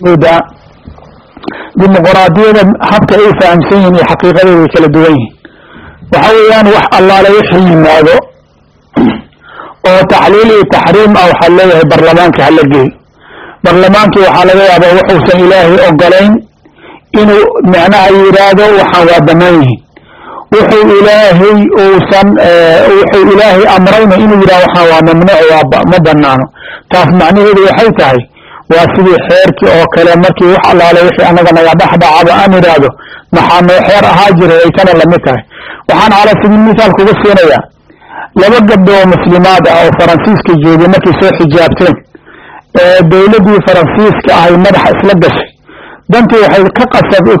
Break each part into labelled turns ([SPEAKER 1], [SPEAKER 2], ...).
[SPEAKER 1] da dimuquraadiyada habka ay fahamsan yihiin iyo xaqiiqadeeda way kala duwan yihiin. Waxa weeyaan wax allaale wixii yimaado oo taxliil iyo taxriim ah waxaa leeyahay barlamaanka hala geeyo barlamaankii waxaa laga yaabaa wuxuusan ilaahay ogolayn inuu micnaha yidhaahdo waxaan waa damaan yihiin. Wuxuu ilaahay uusan wuxuu ilaahay amrayna inuu yidhahdo waxaan waa mamnuuc waa ma banaano taas macnaheedu waxay tahay waa sidii xeerkii oo kale markii wax allaale wixii anaga naga dhexdhacaba aan idhaahdo maxaa noo xeer ahaa jiray ay tana la mid tahay. Waxaan cala sabiil misaal kuga siinayaa. Laba gabdho oo muslimaad ah oo faransiiska joogay markay soo xijaabteen ee dowladdii faransiiska ahay madaxa isla gashay. Dantii waxay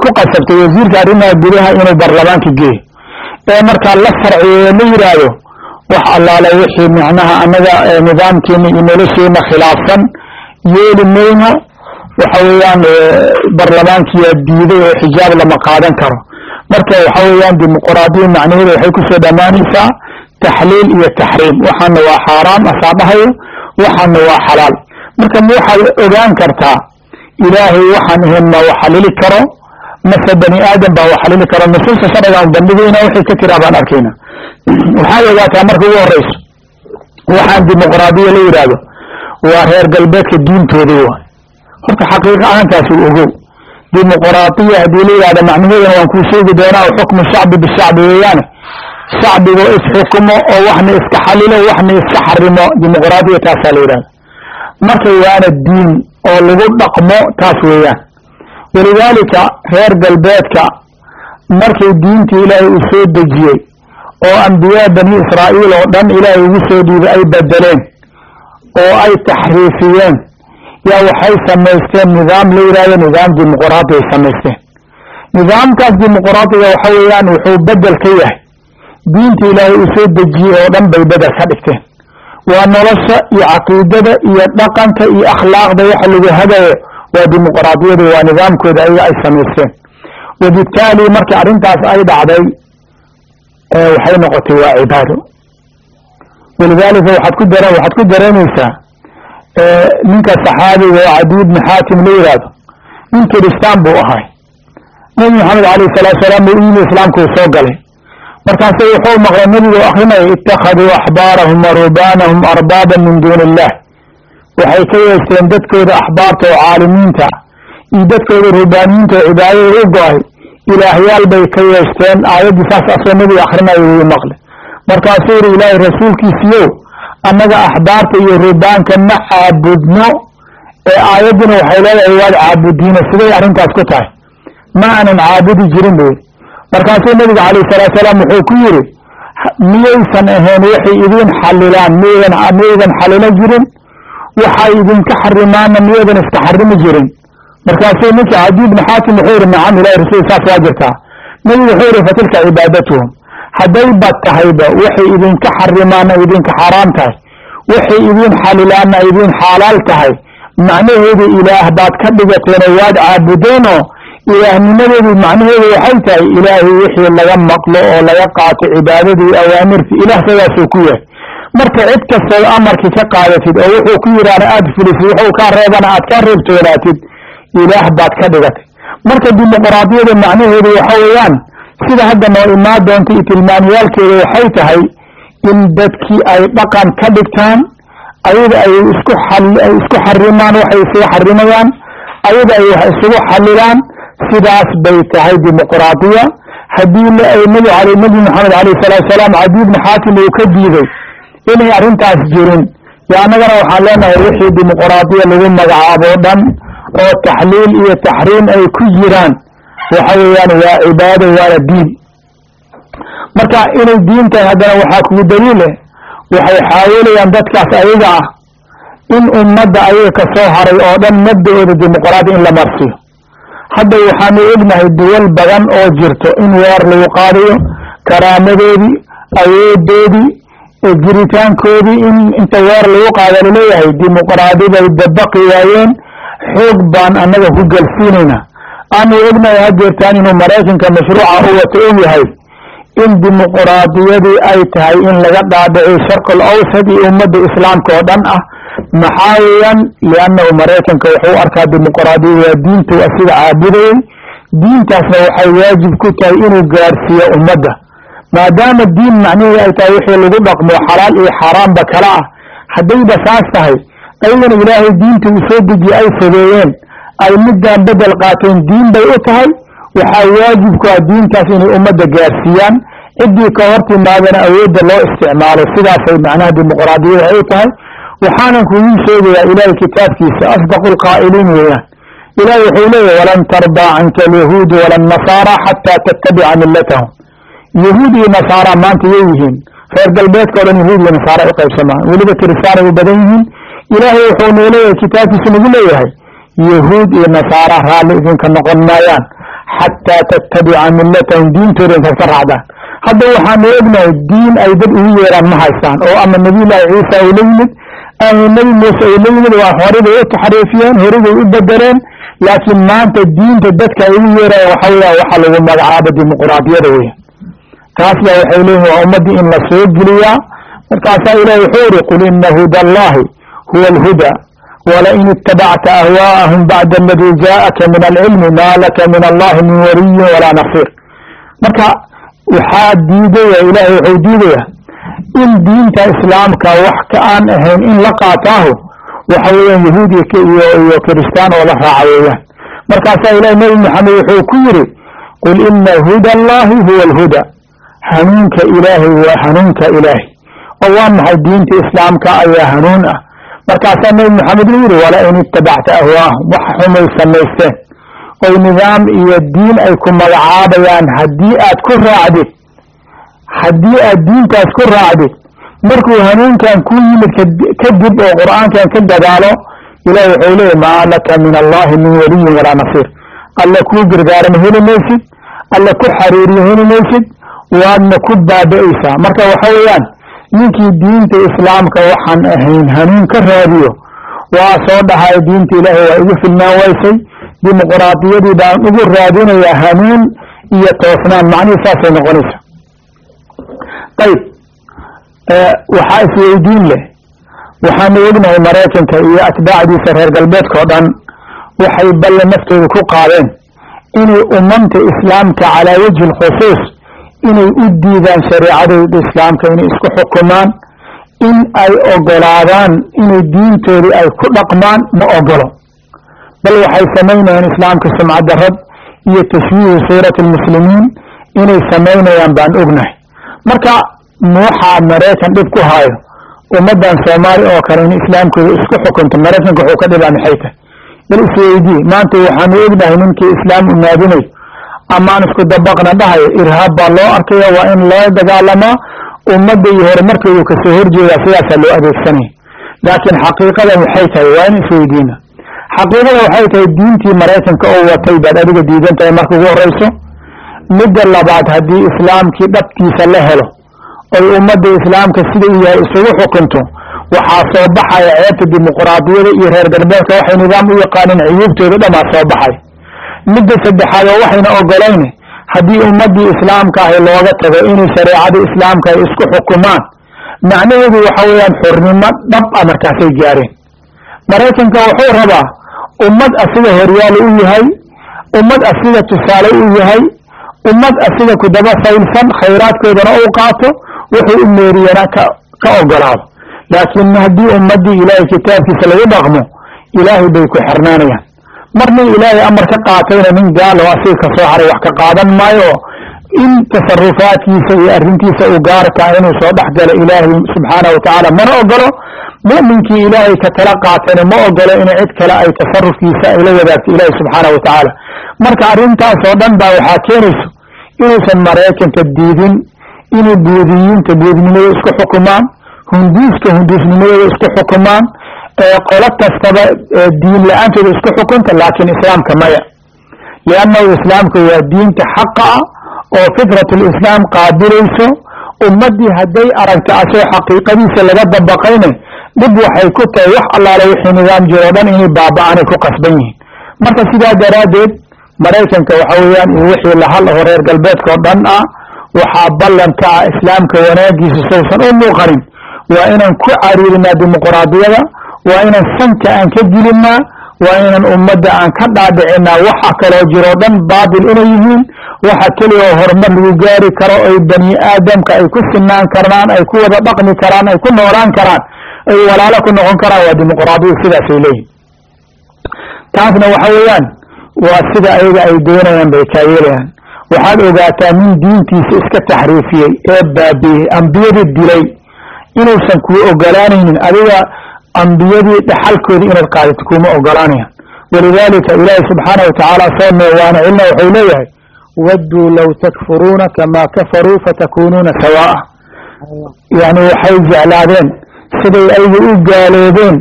[SPEAKER 1] ku qasabtay wasiirka arrimaha gudaha inuu barlamaanka geeyo. Ee markaa la farciyo la yidhaahdo wax allaale wixii micnaha anaga nidaamkeena iyo nolosheena khilaafsan yeeli mayno. Waxa weeyaan barlamaankiyaa diiday oo xijaab lama qaadan karo. Marka waxa weeyaan dimuquraadiya macnaheeda waxay ku soo dhammaanaysaa taxliil iyo taxriim. Waxaana waa xaaraam asaa dhahayo waxaana waa xalaal. Marka ma waxaad ogaan kartaa ilaahay waxaan ahayn ma waxalili karo mase bani aadam baa waxalili karo nusuusta sharcigaan bandhigayna waxay ka tiraa baan arkayna. Waxaad ogaataa marka ugu horeyso waxaan dimuquraadiya la yidhaahdo waa reer galbeedka diintoodii waay. Horta xaqiiqa ahaantaasi ogow. Dimuquraadiya haddii la yidhahda macnaheedana waan kuu sheegi doonaa xukmu shacbi bishacbi weeyaane. Shacbigoo isxukumo oo waxna iska xalilo waxna iska xarimo dimuquraadiya taasaa la yidhahda marka waana diin oo lagu dhaqmo taas weeyaan. Walidaalika reer galbeedka markay diintii ilaahay uu soo dejiyey oo ambiyaa bani israa'iil oo dhan ilaahay ugu soo dhiibay ay bedeleen oo ay taxriifiyeen. Yaa waxay samaysteen nidaam la yidhahdo nidaam dimuquraadi ay samaysteen. Nidaamkaas dimuquraadiga waxa weeyaan wuxuu bedel ka yahay. Diinta ilaahay uu soo dejiyey oo dhan bay bedel ka dhigteen. Waa nolosha iyo caqiidada iyo dhaqanka iyo akhlaaqda waxa lagu hagayo waa dimuquraadiyada waa nidaamkooda ayaga ay samaysteen. Wabitaali markii arrintaas ay dhacday waxay noqotay waa cibaado walidaalika waxaad ku dareemaysaa ninka saxaabiga oo cadi ibni xaatim la yidhaahdo nin kiristaan buu ahay nabi maxamed alayh salaatu salaam buu u yimi islaamka uu soo galay markaasu wuxuu maqlay nebigu akrinaya ittakhaduu axbaarahum wa arbaaban min duuni illah waxay ka yeesteen dadkooda axbaarta oo caalimiinta iyo dadkooda rubaaniyiinta oo cibaadada u go'ay ilaahyaal bay ka yeesteen aayaddii saas asoo nebiga akrinayo wuu maqlay markaasuu yidhi ilaahay rasuulkiisiyow annaga axbaarta iyo rubaanka ma caabudno ee aayadduna waxay leedahay waad caabudiina siday arrintaas ku tahay? Ma aanan caabudi jirin buu yidhi. Markaasuu nabiga calayh salaatu salaam wuxuu ku yidhi miyaysan ahayn waxay idiin xalilaan miyaydan xalilo jirin waxay idinka xarimaana miyaydan iska xarimi jirin. Markaasuu ninka cadi ibni xaatim wuxuu yidhi nacam ilahi rasuul saas waa jirtaa nabigu wuxuu yidhi fatilka cibaadatuhum hadday ba tahayba waxay idinka xarimaana idinka xaaraam tahay. Waxay idiin xalilaana idiin xaalaal tahay. Macnaheedu ilaah baad ka dhigateenoo waad caabudeenoo ilaahnimadeedu macnaheedu waxay tahay ilaahay wixii laga maqlo oo laga qaato cibaadadii awaamirtii ilaah sidaasuu ku yahay. Marka cid kastoo amarkii ka qaadatid oo wuxuu ku yidhaahna aada fulisid wuxuu kaa reebana aad ka reebtoonaatid ilaah baad ka dhigatay. Marka dimuquraadiyada macnaheedu waxa weeyaan sida hadda noo imaan doonta iyo tilmaamyaalkeeda waxay tahay in dadkii ay dhaqan ka dhigtaan ayada ay isku ay isku xarimaan waxay isugu xarimayaan ayada ay wax isugu xalilaan sidaas bay tahay dimuquraadiya haddii nabi nabi maxamed alayh salaatu salaam cadi ibni xaatim uu ka diiday inay arrintaas jirin yo annagana waxaan leenahay wixii dimuquraadiya lagu magacaabo dhan oo taxliil iyo taxriim ay ku jiraan waxa weeyaan waa cibaado waana diin. Marka inay diin tahay haddana waxaa kugu daliileh waxay xaawilayaan dadkaas ayaga ah in ummadda ayaga ka soo haray oo dhan mabda-ooda dimuquraadi in la marsiyo. Hadda waxaanu ognahay duwal badan oo jirto in weer lagu qaadayo karaamadoodii awoodoodii jiritaankoodii in inta weer lagu qaada la leeyahay dimuqraadi bay dabaqi waayeen xoog baan annaga ku gelsiinaynaa aanu ognahay hadeertaan inuu maraykanka mashruuca u wato og yahay. In dimuquraadiyadii ay tahay in laga dhaadhiciyo sharqul awsad iyo ummadda islaamka oo dhan ah maxaa weeyaan? Liannahu maraykanka wuxuu arkaa dimuquraadiyada waa diintu asiga caabudayay. Diintaasna waxay waajib ku tahay inuu gaarsiiyo ummadda. Maadaama diin macnihii ay tahay wixii lagu dhaqmo xalaal iyo xaaraamba kala ah haddayba saas tahay ayagana ilaahay diinta uu soo dejiye ay fogeeyeen ay midaan bedel qaateen diin bay u tahay. Waxaa waajib ku ah diintaas inay ummadda gaarsiiyaan. Ciddii ka hor timaadana awoodda loo isticmaalo sidaasay macnaha dimuquraadiyada ay u tahay. Waxaanan kugu sheegayaa ilaahay kitaabkiisa asdaqu lqaa'iliin weeyaan. Ilahi wuxuu leeyahy walan tardaa canka alyahuudu wala nasaara xataa tattabica millatahum. Yahuud iyo nasaara maanta yay yihiin. Reer galbeedka o dhan yahuud iyo nasaara u qaybsamaan. Weliba kiristaanay u badan yihiin. Ilaahay wuxuu noo leeyahay kitaabkiisa nagu leeyahay yahuud iyo nasaara raalli idinka noqon maayaan xataa tattabica millatahum diintooda intaad ka raacdaan hadda waxaanu ognahay diin ay dad ugu yeeraan ma haystaan oo ama nabiyullaahi ciisa uu la yimid ama nebi muuse uu la yimid waa horibay u taxriifiyeen horibay u bedeleen laakiin maanta diinta dadka ay ugu yeeraan waxa weya waxa lagu magacaabo dimuquraadiyada weya taas baa waxay leeyihiin waa ummaddii in la soo geliyaa markaasaa ilahi wuxuu iri qul ina huda allahi huwa alhuda walain itabacta ahwaa'ahum bacda aladii jaءaka min alcilmi ma laka min allahi min waliyin walaa nasiir marka waxaa diidaya ilahay wuxuu diidaya in diinta islaamka wax ka aan ahayn in la qaataahu waxa weeyaan yahuud iyo kiristaan oo la raaca weeyaan markaasaa ilahi nabi maxamed wuxuu ku yiri qul ina huda allahi huwa alhuda hanuunka ilaahay waa hanuunka ilaahay oo waa maxay diinta islaamka ayaa hanuun ah markaasaa nabi maxamed uu yihi walain itabacta ahwaahum wax xumay samaysteen oy nidaam iyo diin ay ku magacaabayaan haddii aad ku raacdid haddii aad diintaas ku raacdid markuu hanuunkan ku yimid kadib oo qur'aankan ka gadaalo ilahi wuxuu leeyahy maa laka min allahi min waliyin walaa nasiir. Alla kuu gargaarama heli maysid alla ku xariiriyo heli maysid waadna ku baaba-aysaa marka waxa weeyaan ninkii diinta islaamka waxaan ahayn hanuun ka raadiyo waa soo dhahay diinta ilaahay waa igu filnaan waysay dimuquraadiyadii baan ugu raadinayaa hanuun iyo toosnaan macnihii saasay noqonaysa ayib waxaa isweydiin leh waxaanu ognahay maraykanka iyo atbaacdiisa reer galbeedka oo dhan waxay balle naftooda ku qaadeen inay umamta islaamka calaa wajhi lkhusuus inay u diidaan shareecadooda islaamka inay isku xukumaan in ay ogolaadaan inay diintoodii ay ku dhaqmaan ma ogolo. Bal waxay samaynayaan islaamka sumcadda rab iyo tashwiihu suurati almuslimiin inay samaynayaan baan ognahay. Marka waxaa maraykan dhib ku haayo ummadan soomaali oo kale in islaamkooda isku xukunto maraykanka wuxuu ka dhibaa maxay tahay bal isweydii maanta waxaanu ognahay ninkii islaam umaadinayo amaan isku dabaqna dhahayo irhaab baa loo arkaya waa in loo dagaalamaa ummadda iyo horumarkoodu ka soo horjeedaa sidaasaa loo adeegsanaya laakiin xaqiiqada maxay tahay waa in isweydiina xaqiiqada waxay tahay diintii maraykanka oo watay baad adiga diidan tahay marka ugu horeyso midda labaad haddii islaamkii dhabkiisa la helo oy ummadda islaamka sida uu yahay isugu xukunto waxaa soo baxaya ceebta dimuquraadiyada iyo reer galbeedka waxay nidaam u yaqaaneen cuyuubtooda dhamaa soo baxay midda saddexaad oo waxayna ogolayn haddii ummadii islaamka ahi looga tago inay shareecada islaamka ay isku xukumaan macnaheedu waxa weeyaan xurnimo dhab a markaasay gaareen. Maraykanka wuxuu rabaa ummad asiga horyaal u yahay ummad asiga tusaale u yahay ummad asiga kudaba faylsan khayraadkoodana u qaato wuxuu u meeriyana ka ogolaado. Laakiin haddii ummadii ilaahay kitaabkiisa lagu dhaqmo ilaahay bay ku xirnaanayaan marna ilaahay amar ka qaatayna nin gaalo asiga ka soo haray wax ka qaadan maayo in tasarufaadkiisa iyo arrintiisa uu gaarkaa inuu soo dhexgalo ilaahay subxaana watacaala mana ogolo mu'minkii ilaahay ka tala qaatayna ma ogolo in cid kale ay tasarufkiisa ay la wadaagto ilaahay subxaana watacaala marka arrintaas oo dhan baa waxaa keenayso inuusan maraykanka diidin inay buudiyiinta buudnimadooda isku xukumaan hunduuska hunduusnimadooda isku xukumaan qolo kastaba diin la'aantooda isku xukunta laakiin islaamka maya liannahu islaamka waa diinta xaqa ah oo fitratulislaam qaabilayso ummaddii hadday aragta asoo xaqiiqadiisa laga dabaqayna dhib waxay ku tahay wax allaale wixii nidaam jiro dhan inay baaba-aanay ku qasban yihiin marka sidaa daraaddeed maraykanka waxa weeyaan iyo wixii lahal oo reer galbeedka oo dhan ah waxaa ballan ka ah islaamka wanaagiisa saysan u muuqanin waa inaan ku cariirinaa dimuqraadiyada waa inaan sanka aan ka gelinaa waa inaan ummadda aan ka dhaadhicinaa waxa kaloo jiroo dhan baatil inay yihiin. Waxa keliya oo horumar lagu gaari karo ay bani aadamka ay ku sinaan karaan ay ku wada dhaqmi karaan ay ku noolaan karaan ay walaalo ku noqon karaan. Waa dimuqraadiya sidaasay leeyihiin taasna waxa weeyaan waa sida ayaga ay doonayaan bay kaa yeelayaan. Waxaad ogaataa nin diintiisa iska taxriifiyey ee baabiyey ambiyadii dilay. Inuusan kuu ogolaanaynin adiga ambiyadii dhaxalkoodii inaad qaadato kuma ogolaanayaan walidaalika ilaahi subxaana watacaala soo noowaana cilna wuxuu leeyahay wadduu low takfuruuna kamaa kafaruu fatakuunuuna sawaa'a. Yani waxay jeclaadeen siday ayaga u gaaloobeen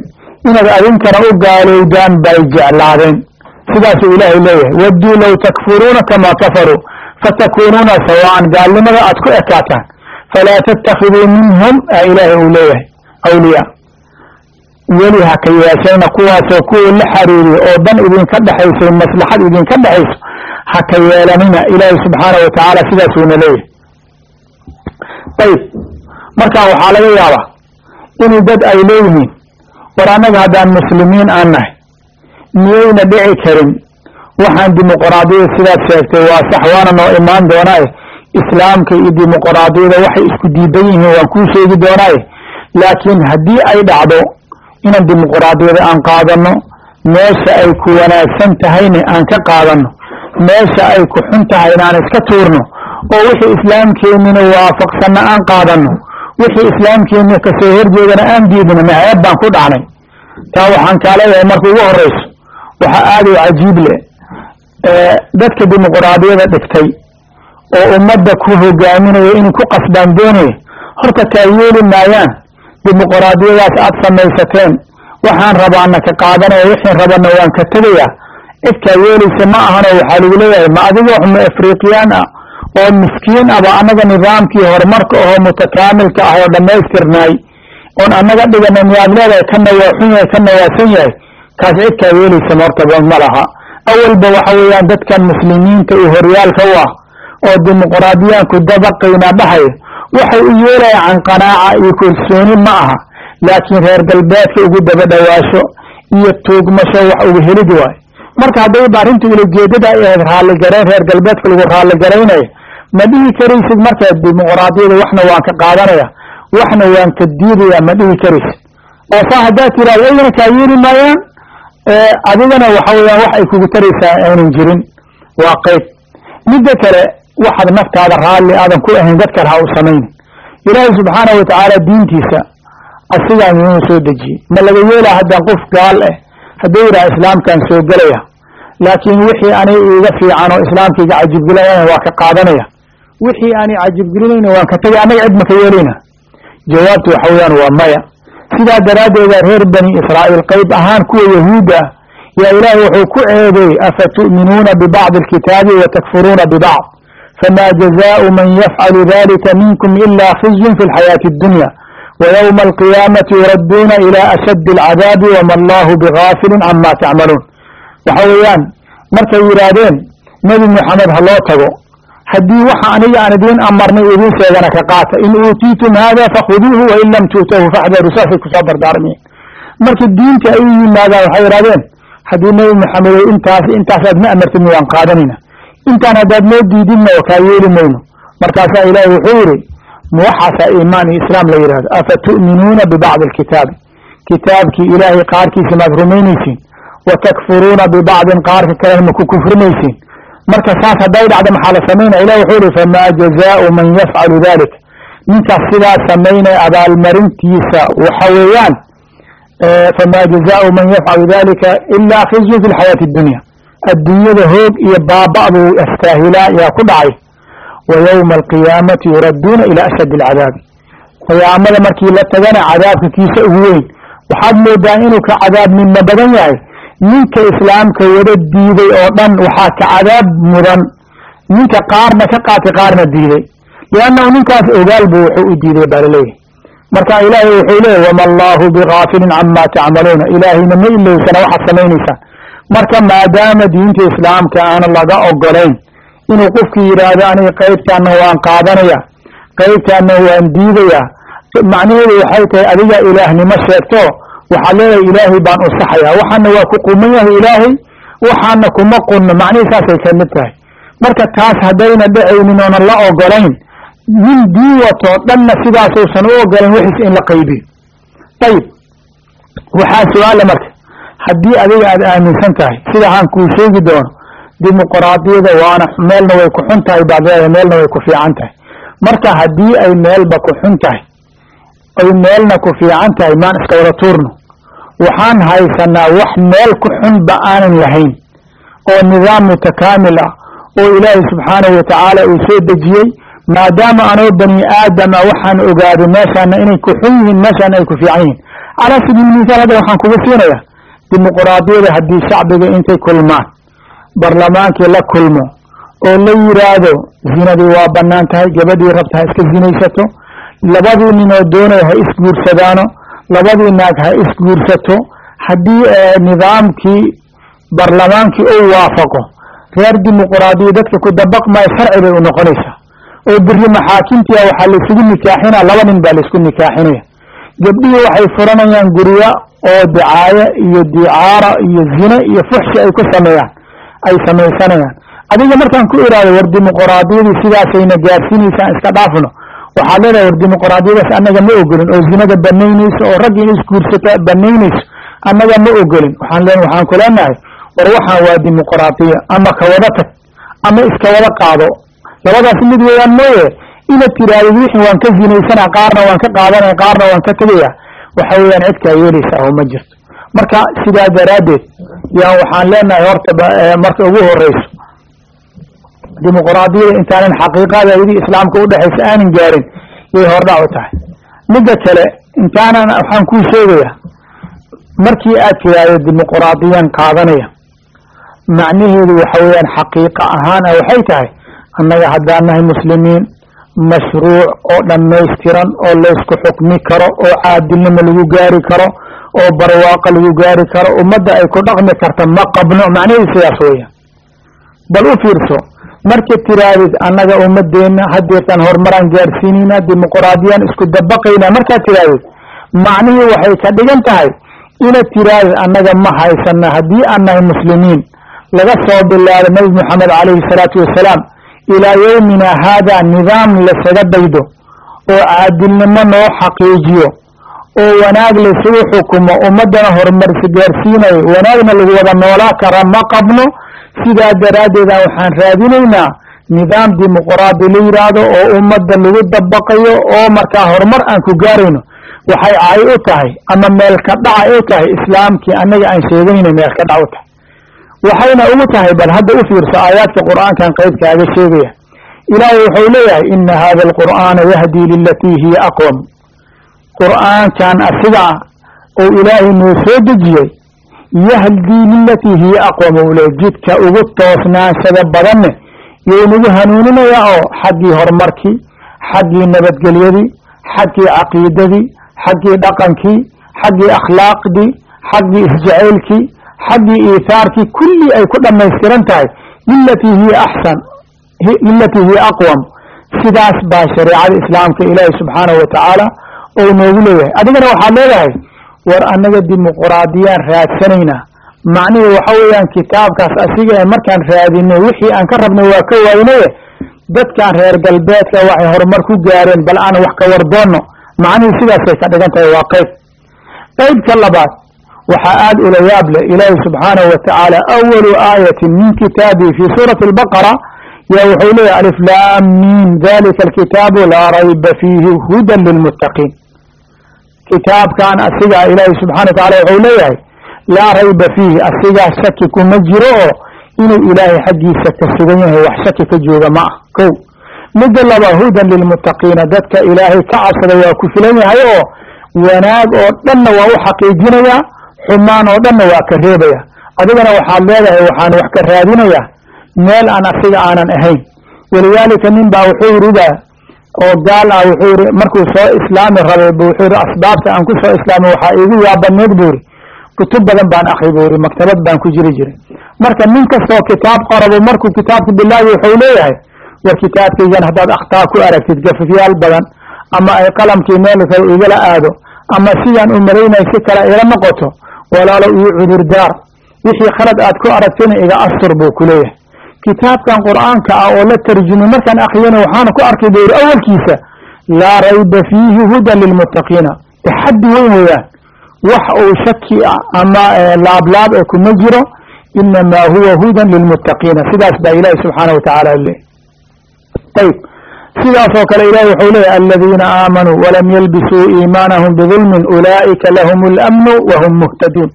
[SPEAKER 1] inaad adinkana u gaalowdaan bay jeclaadeen. Sidaasuu ilaahay leeyahay wadduu low takfuruuna kamaa kafaruu fatakuunuuna sawaa'an gaalnimada aad ku ekaataan falaa tattakiduu minhum a ilaahay uu leeyahay awliyaa weli ha ka yeeshayna kuwaasoo kuwii la xariiriyo oo dan idinka dhexayso maslaxad idinka dhexayso ha ka yeelanina ilaahay subxaana wa tacaala sidaasuuna leeyahay. Ayib markaa waxaa laga yaabaa inuu dad ay leeyihiin war annaga haddaan muslimiin aan nahay miyayna dhici karin? Waxaan dimuqraadiyada sidaad sheegtay waa sax waana noo imaan doonaaye? Islaamka iyo dimuqraadiyada waxay isku diidan yihiin waan kuu sheegi doonaaye? Laakiin haddii ay dhacdo inaan dimuqraadiyada aan qaadano meesha ay ku wanaagsan tahayna aan ka qaadano meesha ay ku xun tahayna aan iska tuurno oo wixii islaamkeennina waafaqsanna aan qaadano wixii islaamkeenna ka soo horjeedana aan diidno naceeb baan ku dhacnay. Taa waxaan kaa leeyahay marka ugu horeyso waxaa aada u cajiib leh dadka dimuqraadiyada dhigtay oo ummadda ku hogaaminaya inay ku qasbaan doonaya horta kaa yeeli maayaan dimuqraadiyadaas aada samaysateen. Waxaan rabaana ka qaadanaya wixii rabana waan ka tegayaa. Cid kaa yeelaysa ma ahano waxaa lagu leeyahay ma adiga xumo afriqiyaan ah? Oo miskiin aba annaga nidaamkii horumarka ahoo mutakaamilka ah oo dhammaystirnaay. Oon annaga dhigana miyaad leedahay kana waa xun yahay kana waasan yahay. Kaas cid kaa yeelaysa mortaba ma laha. Awalba waxa weeyaan dadkan muslimiinta iyo horyaalka u ah oo dimuqraadiyaanku dabaqayna dhahayo waxay u yeelayaan qanaaca iyo kalsooni ma aha laakiin reer galbeedka ugu daba dhawaasho iyo tuugmasho wax uga helid waayo. Marka haddayba arrinta ulajeedada ay ahayd raalligarayn reer galbeedka lagu raalligaraynayo ma dhihi karaysid marka dimuqraadiyada waxna waan ka qaadanaya waxna waan ka diidaya ma dhihi karaysid. Oo saa haddaad tiraado ayagana kaa yeeli maayaan? Adigana waxa weeyaan wax ay kugu taraysaa aynan jirin. Waa qayb midda kale waxaad naftaada raalli aadan ku ahayn dad kale ha u samayn. Ilaahay subxaanahu watacaala diintiisa asigaan inuu soo dejiyey ma laga yeelaa haddaan qof gaal ah hadduu yidhaha islaamkaan soo gelaya laakiin wixii ani iga fiican oo islaamkaiga cajibgelinayna waa ka qaadanaya. Wixii ani cajibgelinayna waan ka tegay annaga cid maka yeelayna? Jawaabtu waxa weeyaan waa maya. Sidaa daraaddeeda reer bani israa'iil qayb ahaan kuwa yahuudda ah yaa ilaahay wuxuu ku ceedeeyey afatu'minuuna bibacdi alkitaabi watakfuruuna bibacd fma jazaءu man yafcalu dalika minkum ila khizyun fi lxayaati اddunya وyومa القiyamati yuraduna ilى ashad الcadaabi wma allahu bغaafili cama tacmaluun waxa weeyaan markay yidhaahdeen nebi moxamed ha loo tago haddii waxa aniga aan idiin amarnay idiin sheegana ka qaata in uutiitum hada fakhuduuhu wain lam tuutahu faxdaru saasay kusoo dardaarmeen marka diinta ay u yimaadaan waxay yidhahdeen haddii nebi moxamed intaas intaan haddaad noo diidinna kaa yeeli mayno. Markaasaa ilaahay wuxuu yidhi waxaasaa iimaan iyo islaam la yidhahdo afatu'minuuna bibacdi alkitaabi? Kitaabkii ilaahay qaarkiisa maad rumaynaysiin wa takfuruuna bibacdin qaarka kalena ma ku kufrinaysiin marka saas hadday dhacda maxaa la samaynaya ilah wuxuu yihi famaa jazaau man yafcalu dalik ninkaas sidaa samaynaya abaalmarintiisa waxa weeyaan famaa jazaau man yafcalu dalika ilaa khizyun fi lxayaati addunya adduunyada hoog iyo baaba buu astaahilaa yaa ku dhacay. Wa yowma alqiyaamati yuradduuna ilaa ashad alcadaabi qiyaamada markii la tagana cadaabka kiisa ugu weyn waxaad moodaa inuu ka cadaabnimo badan yahay. Ninka islaamka wada diiday oo dhan waxaa ka cadaab mudan. Ninka qaarna ka qaatay qaarna diiday. Liannahu ninkaas ogaal buu wuxuu u diiday baa la leeyahay marka ilaahay wuxuu leeyahy wama allahu bigaafilin cama tacmaluuna. Ilaahayna ma ilowsana waxaad samaynaysaan marka maadaama diinta islaamka aan laga ogolayn inuu qofkii yidhaahdo aniga qaybtaana waan qaadanaya qaybtaana waan diidaya macnaheedu waxay tahay adiga ilaahnimo sheegto? Waxaad leedahay ilaahay baan u saxaya waxaana waa ku quman yahay ilaahay waxaana kuma qunno. Macnihii saasay ka mid tahay. Marka taas haddayna dhacaynin oonan la ogolayn nin dii wato dhanna sidaasuusan u ogolayn wixiis in la qaybiyo ayib waxaa su'aala marka haddii adiga aada aaminsan tahay sida aan kuu sheegi doono dimuqraadiyada waana meelna way ku xun tahay leedahay meelna way ku fiican tahay. Marka haddii ay meelba ku xun tahay ay meelna ku fiican tahay maan iska wada tuurno. Waxaan haysanaa wax meel ku xunba aanan lahayn oo nidaam mutakaamil ah oo ilaahay subxaanahu watacaala uu soo dejiyey maadaama anoo bani aadama waxaan ogaaday meeshaana inay ku xun yihiin meeshaana ay ku fiican yihiin. Calaa sabiili misaal hadda waxaan kuga siinayaa dimuqraadiyada haddii shacbiga intay kulmaan barlamaankii la kulmo oo la yiraahdo zinadii waa bannaan tahay gabadhii rabta ha iska zinaysato labadii ninoo doonaya ha isguursadaano labadii naag ha isguursato haddii nidaamkii barlamaankii uu waafaqo reer dimuqraadiya dadka ku dabaqmaya sharci bay u noqonaysaa. Oo biri maxaakimtia waxaa laisugu nikaaxinaa laba nin baa la isku nikaaxinaya gabdhihii waxay furanayaan gurya oo dicaaye iyo dicaara iyo zine iyo fuxshi ay ku sameeyaan ay samaysanayaan. Adiga markaan ku iraado war dimuqraadiyadii sidaasayna gaarsiinaysaan iska dhaafno waxaad leedahay war dimuqraadiyadaas annaga ma ogolin oo zinada banaynayso oo rag in isguursata banaynayso annaga ma ogolin. Waxaan le waxaan ku leenahay war waxaan waa dimuqraadiya ama ka wada tag ama iska wada qaado. Labadaas mid weeyaan mooye inaad tirahdid wixii waan ka zinaysana qaarna waan ka qaadanaya qaarna waan ka tegaya waxa weeyaan cidkaa yeelaysa oo ma jirto. Marka sidaa daraaddeed yaan waxaan leenahay horta marka ugu horeyso dimuqraadiyada intaanan xaqiiqadeedii islaamka udhexaysa aanan gaarin yay hordhac u tahay. Midda kale intaanan waxaan kuu sheegaya markii aad tiraahdo dimuqraadiyan qaadanaya macnaheedu waxa weeyaan xaqiiqa ahaan ah waxay tahay annaga haddaan nahay muslimiin mashruuc oo dhammaystiran oo laysku xukmi karo oo caadilnimo lagu gaari karo oo barwaaqo lagu gaari karo ummadda ay ku dhaqmi karta ma qabno macnaheedu sidaas weeyaan bal u fiirso marka tiraadid annaga ummadeenna hadeertaan horumaraan gaarsiinayna dimuqraadiyaan isku dabaqayna markaad tiraadid macnihii waxay ka dhigan tahay inaad tiraadid annaga ma haysana haddii aan nahay muslimiin laga soo bilaabo nabi moxamed calayhi salaatu wasalaam ilaa yowmina haada nidaam lasaga daydo oo caadilnimo noo xaqiijiyo oo wanaag laysugu xukumo ummadana horumarsi gaarsiinayo wanaagna lagu wada noolaa kara ma qabno. Sidaa daraaddeeda waxaan raadinaynaa nidaam dimuqraadi la yidhaahdo oo ummadda lagu dabaqayo oo markaa horumar aan ku gaarayno waxay cay u tahay ama meel ka dhacay u tahay islaamkii annaga aan sheeganayna meel ka dhac u tahay waxayna ugu tahay bal hadda u fiirso aayaadka qur'aankan qaybkaaga sheegaya. Ilaahay wuxuu leeyahay ina hada alqur'aana yahdii lilatii hiya aqwam. Qur'aankan asiga oo ilaahay noo soo dejiyey yahdii lilatii hiya aqwam u le jidka ugu toosnaanshada badanne yuu nagu hanuuninaya oo xaggii horumarkii xaggii nabadgelyadii xaggii caqiidadii xaggii dhaqankii xaggii akhlaaqdii xaggii isjacaylkii xaggii iithaarkii kulli ay ku dhammaystiran tahay lilatii hiya axsan lilatii hiya aqwam sidaas baa shareecada islaamka ilaahi subxaanahu watacaala ou noogu leeyahay. Adigana waxaad leedahay war annaga dimuqraadiyaan raadsanaynaa. Macnihii waxa weeyaan kitaabkaas asiga ee markaan raadinay wixii aan ka rabnay waa ka waynaye dadkan reer galbeedka waxay horumar ku gaareen bal aan wax ka wardoonno. Macnihii sidaasay ka dhigan tahay waa qayb. Qaybka labaad waxaa aada ula yaab leh ilaahi subxaanahu watacaala awalu aayatin min kitaabihi fi suurati albaqara yaa wuxuu leeyahay alif laam miim dalika alkitaabu laa rayba fiihi hudan lilmuttaqiin. Kitaabkan asigaa ilaahi subxana watacala wuxuu leeyahay laa rayba fiihi asigaa shaki kuma jiro oo inuu ilaahay xaggiisa ka sugan yahay wax shaki ka jooga ma ah kow midda laba hudan lilmuttaqiina dadka ilaahay ka cabsada waa ku filan yahay oo wanaag oo dhanna waa u xaqiijinayaa xumaan oo dhanna waa ka reebaya. Adigana waxaad leedahay waxaan wax ka raadinayaa meel aan asiga aanan ahayn. Walidaalika nin baa wuxuu yiriba oo gaal ah wuxuu yiri markuu soo islaami rabay bu wuxuu yiri asbaabta aan ku islaamay waxaa iigu yaabaneed buu yiri kutub badan baan akri buu yiri maktabad baan ku jiri jiray. Marka nin kastoo kitaab qorabo markuu kitaabka bilaabi wuxuu leeyahay war kitaabkaygan haddaad akhtaa ku aragtid gafafyaal badan ama ay qalamkii meel kale igala aado ama sidaan u malaynay si kale ila noqoto walaalo io cudurdaar. Wixii khalad aad ku aragtayna iga astur buu ku leeyahay. Kitaabkan qur'aanka ah oo la tarjumay markaan akriyana waxaana ku arkay buu yiri awalkiisa laa rayba fiihi hudan lilmuttaqiina. Taxaddi weyn weeyaan. Wax uu shaki ah ama laablaab e kuma jiro inamaa huwa hudan lilmuttaqiina. Sidaas baa ilaahi subxaana watacaala leeyahy ayb sidaas oo kale ilahi wuxuu leeyahy aladiina aamanuu walam yalbisuu iimaanahum bidulmin ulaa'ika lahum اlamnu wahum muhtaduun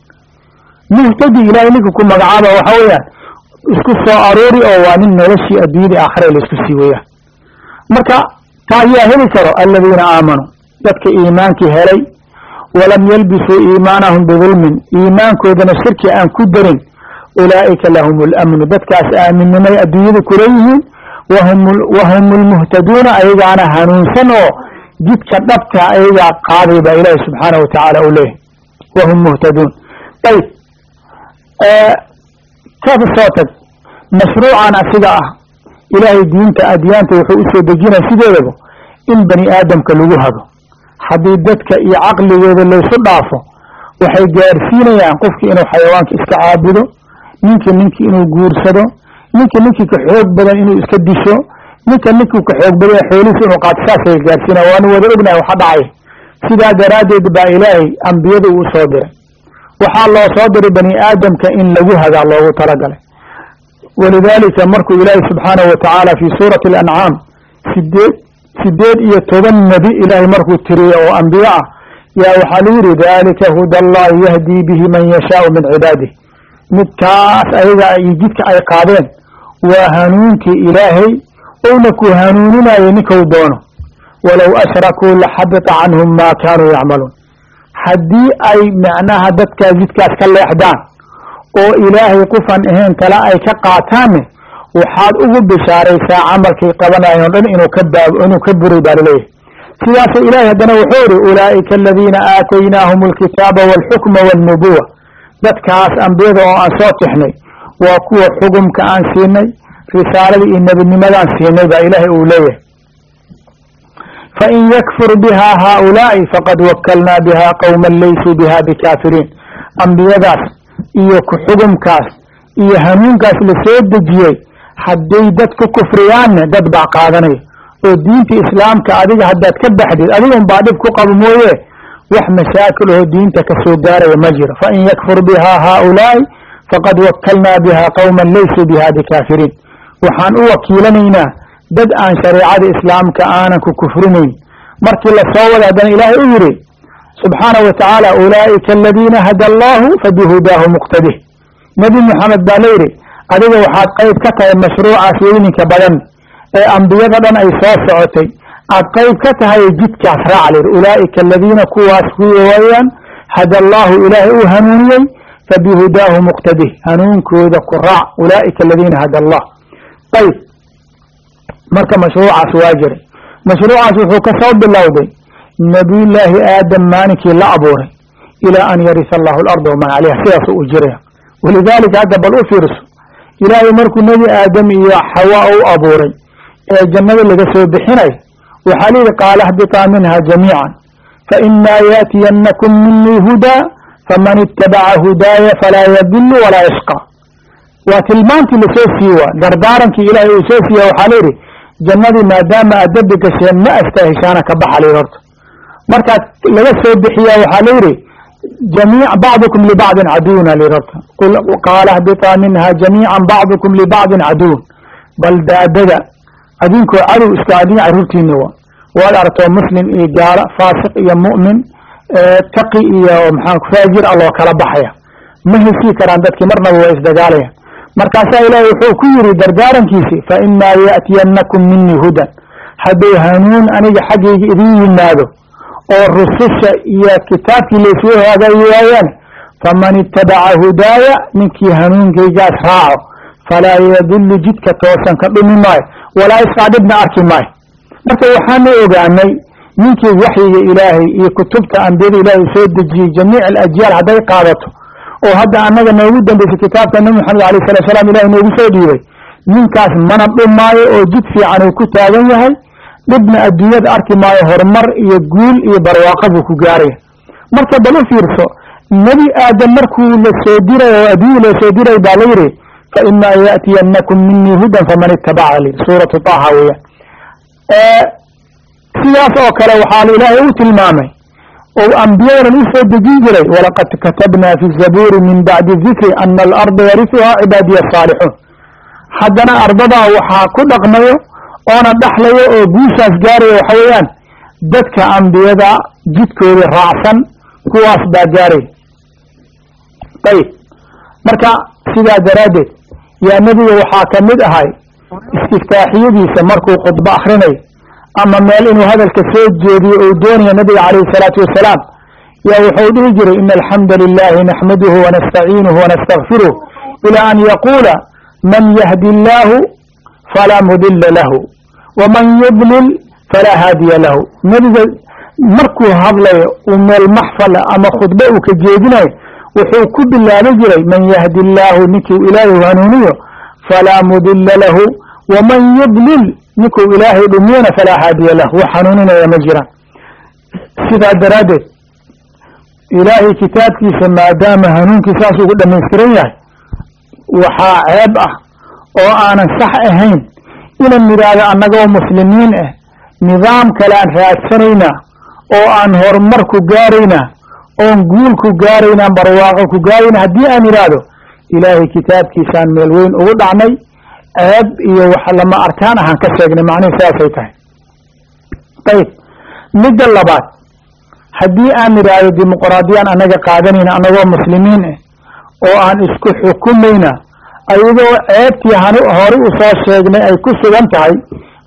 [SPEAKER 1] muhtadi ilahay ninka ku magacaaba waxa weeyaan isku soo aroori oo waa nin noloshii adduunyada aakhira la isku sii weeyaan marka taa yaa heli karo aladiina aamanuu dadka iimaankii helay walam yalbisuu iimaanahum bidulmin iimaankoodana shirki aan ku darin ulaa'ika lahum اlamnu dadkaas aaminnimay adduunyada kula yihiin wahum lmuhtaduuna ayagaana hanuunsan oo jidka dhabta ayagaa qaaday baa ilaahi subxaana watacaala u leeyahy wahum muhtaduun ayb kafa soo tag mashruucan asiga ah ilaahay diinta adyaanta wuxuu u soo dejinaya sideedaba in bani aadamka lagu hado haddii dadka iyo caqligooda laysu dhaafo waxay gaarsiinayaan qofki inuu xayawaanka iska caabudo ninki ninki inuu guursado ninka ninkii ka xoog badan inuu iska disho ninka ninkii ka xoog badan xoolihiisa inuu qaato saasay gaarsiina waanu wada ognahay waxa dhacay. Sidaa daraaddeed baa ilaahay ambiyada uu soo diray. Waxaa loo soo diray bani aadamka in lagu hadaa loogu talagalay. Walidaalika markuu ilaahay subxaanahu watacaala fii suurati alancaam sideed sideed iyo toban nebi ilaahay markuu tiriye oo ambiye ah yaa waxaa lagu yihi dalika huda allahi yahdii bihi man yashaau min cibaadih midkaas ayaga iyo jidka ay qaadeen waa hanuunkii ilaahay ouna ku hanuuninayay ninkau doono. Walow ashrakuu laxabita canhum maa kaanuu yacmaluun. Haddii ay macnaha dadkaas jidkaas ka leexdaan oo ilaahay qufan ahayn kale ay ka qaataanne waxaad ugu bishaaraysaa camalkay qabanayen o dhan inuu ka baab inuu ka buray baa la leeyahay sidaasoo ilaahay haddana wuxuu ihi ulaa'ika aladiina aataynaahum alkitaaba walxukma walnubuwa dadkaas ambiyada oo aan soo tixnay waa kuwa xugumka aan siinay risaalada iyo nebinimadaan siinay baa ilaahay uu leeyahay. Fain yakfur biha haaulaa'i faqad wakalnaa biha qowman laysuu biha bikaafiriin ambiyadaas iyo ku xugumkaas iyo hanuunkaas la soo dejiyey hadday dad ku kufriyaanne dad baa qaadanaya. Oo diinta islaamka adiga haddaad ka baxdid adigun baa dhib ku qabo mooye wax mashaakil oo diinta ka soo gaaraya ma jiro. Fain yakfur biha haaulaa'i faqad wakalnaa biha qowman laysuu biha bikaafiriin waxaan u wakiilanaynaa dad aan shareecada islaamka aanan ku kufrinayn markii la soo wada haddana ilaahay u yidhi subxaanahu watacaala ulaa'ika aladiina hada allahu fabihudaahu muqtadih nebi moxamed baa layidhi adiga waxaad qayb ka tahay mashruucaas weyninka badan ee ambiyada dhan ay soo socotay aad qayb ka tahay jidkaas raac layidhi ulaa'ika aladiina kuwaas kuwii wayaan hada allahu ilaahay uu hanuuniyey fabihudaahu muqtadih hanuunkooda ku raac ulaa'ika aladiina hada allah ayb marka mashruucaas waa jiray mashruucaas wuxuu ka soo bilowday nabiyullaahi aadam maalinkii la abuuray ilaa an yarisa allahu alarda waman calayha sidaasuu u jiraya walidaalika hadda bal u fiirso ilaahay markuu nebi aadam iyo xawaa u abuuray ee jannada laga soo bixinay waxaa layidhi qaala hbitaa minha faman itabaca hudaaya falaa yadilu walaa yashqa waa tilmaantii la soo sii waa dardaarankii ilaahay uu soo siiya waxaa layidhi jannadii maadaama aad dambi gasheen ma astaahishaana ka baxa layidhi horta markaad laga soo bixiyaa waxaa layidhi jamiic bacdukum libacdin caduwna layidhi horta qaala hbitaa minha jamiican bacdukum libacdin caduwn bal daadada adinkoo cadow iska adin caruurtiini wa waad aragtoo muslim iyo gaalo faasiq iyo mu'min taqi iyo maxaa faajir a loo kala baxaya. Ma hesii karaan dadkii marnaba waa isdagaalayaan. Markaasaa ilaahay wuxuu ku yidhi dardaarankiisi fa imaa yaatiyannakum minii hudan. Hadday hanuun aniga xaggayga idin yimaado oo rususha iyo kitaabkii laysoo hagaagi waayaan faman itabaca hudaaya ninkii hanuunkaygaas raaco falaa yadullu jidka toosan ka dhumi maayo walaa isqaadhibna arki maayo. Marka waxaanu ogaanay ninkii waxyiga ilaahay iyo kutubta ambiyada ilaahay soo dejiyey jamiic alajyaal hadday qaadato oo hadda annaga noogu dambeysay kitaabka nabi maxamed alayh salatu salaam ilahi noogu soo dhiibay ninkaas mana dhumaayo oo jid fiican uu ku taagan yahay dhibna adduunyada arki maayo horumar iyo guul iyo barwaaqo buu ku gaaraya. Marka bal u fiirso nebi aadam markuu la soo diray oo adduunya loo soo diray baa la yidhi fa imaa yaأtiyannakum minii hudan faman itabaca li suuratu taha weeyaan sidaas oo kale waxaa ilaahay u tilmaamay oo ambiyadan u soo dejin jiray walaqad katabna fi zabuuri min bacdi dikri ana alarda yarisuhaa cibaadiya asaalixuun haddana ardadaa waxaa ku dhaqmayo oona dhaxlayo oo guushaas gaaraya waxa weeyaan dadka ambiyada jidkooda raacsan kuwaas baa gaaraya. Ayib. Marka sidaa daraaddeed yaa nebiga waxaa ka mid ahay istiftaaxiyadiisa markuu khudbo akrinayo ama meel inuu hadalka soo jeediyo ou doonaya nabiga calayhi salaatu wasalaam yaa wuxuu dhihi jiray ina alxamda lilahi naxmaduhu wanastaciinuhu wanastakfiruh ila an yaquula man yahdi illaahu falaa mudila lahu waman yudlil falaa haadiya lahu nebiga markuu hadlayo uu meel maxfala ama khudbe uu ka jeedinayo wuxuu ku bilaabi jiray man yahdi illaahu ninkii ilaahay hanuuniyo falaa mudila lahu waman yudlil ninkuu ilaahay dhumiyana falaa haadiya lah wax hanuuninaya ma jiraan. Sidaa daraaddeed ilaahay kitaabkiisa maadaama hanuunkii saas ugu dhamaystiran yahay waxaa ceeb ah oo aanan sax ahayn inan nidhaahdo annagoo muslimiin ah nidaam kale aan raadsanaynaa oo aan horumar ku gaaraynaa oon guul ku gaaraynaa barwaaqo ku gaaraynaa haddii aan idhaahdo ilaahay kitaabkiisaan meel weyn ugu dhacnay ceeb iyo wax lama arkaan ahaan ka sheegnay macnihi sidaasay tahay. Ayib midda labaad haddii aan idhaahdo dimuqraadiyaan annaga qaadanayna annagoo muslimiin ah oo aan isku xukumayna ayadoo ceebtii han hore u soo sheegnay ay ku sugan tahay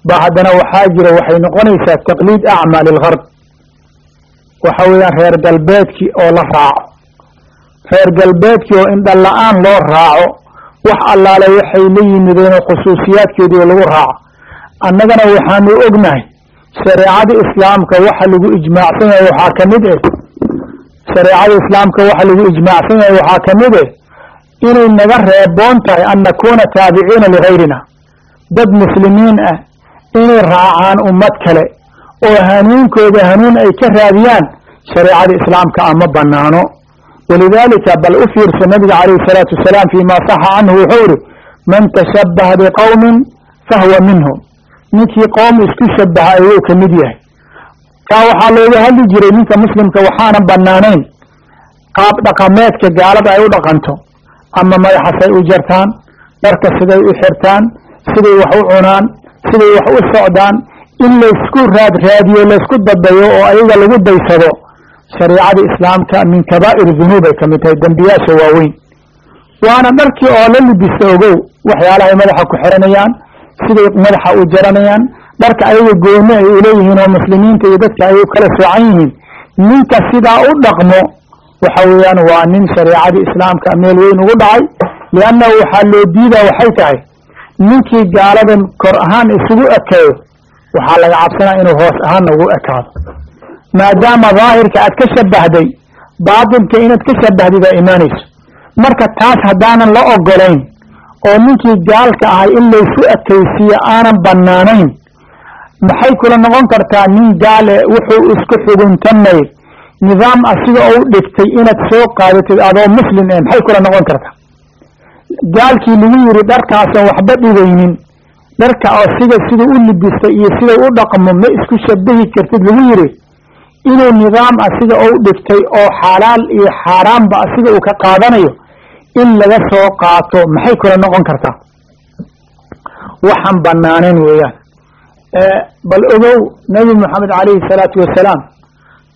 [SPEAKER 1] ba haddana waxaa jira waxay noqonaysaa taqliid acmaa lilgarb waxa weeyaan reer galbeedkii oo la raaco. Reer galbeedkii oo indha la'aan loo raaco wax allaale waxay la yimideen oo khusuusiyaadkeedii lagu raaco. Annagana waxaanu ognahay shareecada islaamka waxa lagu ijmaacsan yahay waxaa ka mid eh. Shareecada islaamka waxa lagu ijmaacsan yahay waxaa ka mid eh inay naga reeboon tahay an nakuuna taabiciina ligayrina dad muslimiin ah inay raacaan ummad kale oo hanuunkooda hanuun ay ka raadiyaan shareecada islaamka ama banaano walidaalika bal u fiirsa nabiga calayhi salaatu wasalaam fiima saxa canhu wuxuu ihi man tashabbaha biqowmin fahuwa minhum ninkii qoom isku shabaha ayuu ka mid yahay kaa waxaa looga hadli jiray ninka muslimka waxaanan banaanayn qaab dhaqameedka gaalada ay u dhaqanto ama madaxasay u jartaan dharka siday u xirtaan siday wax u cunaan siday wax u socdaan in laysku raad raadiyo laysku dadayo oo ayaga lagu daysado shareicada islaamka min kabaa'ir dunuub ay ka mid tahay dembiyaasha waaweyn. Waana dharkii oo la libista ogow waxyaalahay madaxa ku xiranayaan siday madaxa u jaranayaan dharka ayaga gooni ay uleeyihiin oo muslimiinta iyo dadka ay u kala soocan yihiin. Ninka sidaa u dhaqmo waxa weeyaan waa nin shareicada islaamka meel weyn ugu dhacay liannahu waxaa loo diidaa waxay tahay ninkii gaaladan kor ahaan isugu ekeeyo waxaa laga cabsanaa inuu hoos ahaanna ugu ekaado maadaama daahirka aad ka shabahday baatinka inaad ka shabahdid aa imaanayso. Marka taas haddaanan la ogolayn oo ninkii gaalka ahay in laysu ekaysiiyo aanan banaanayn maxay kula noqon kartaa nin gaale wuxuu isku xuguntanay nidaam asiga ou dhigtay inaad soo qaadatid adoo muslim eh maxay kula noqon kartaa? Gaalkii lagu yiri dharkaasan waxba dhigaynin dharka asiga sidau u libistay iyo sida u dhaqmo ma isku shabahi kartid lagu yiri inuu nidaam asiga ou dhigtay oo xalaal iyo xaaraanba asiga uu ka qaadanayo in laga soo qaato maxay kula noqon kartaa waxaan banaanayn weeyaan. Bal ogow nabi moxamed calayhi salaatu wasalaam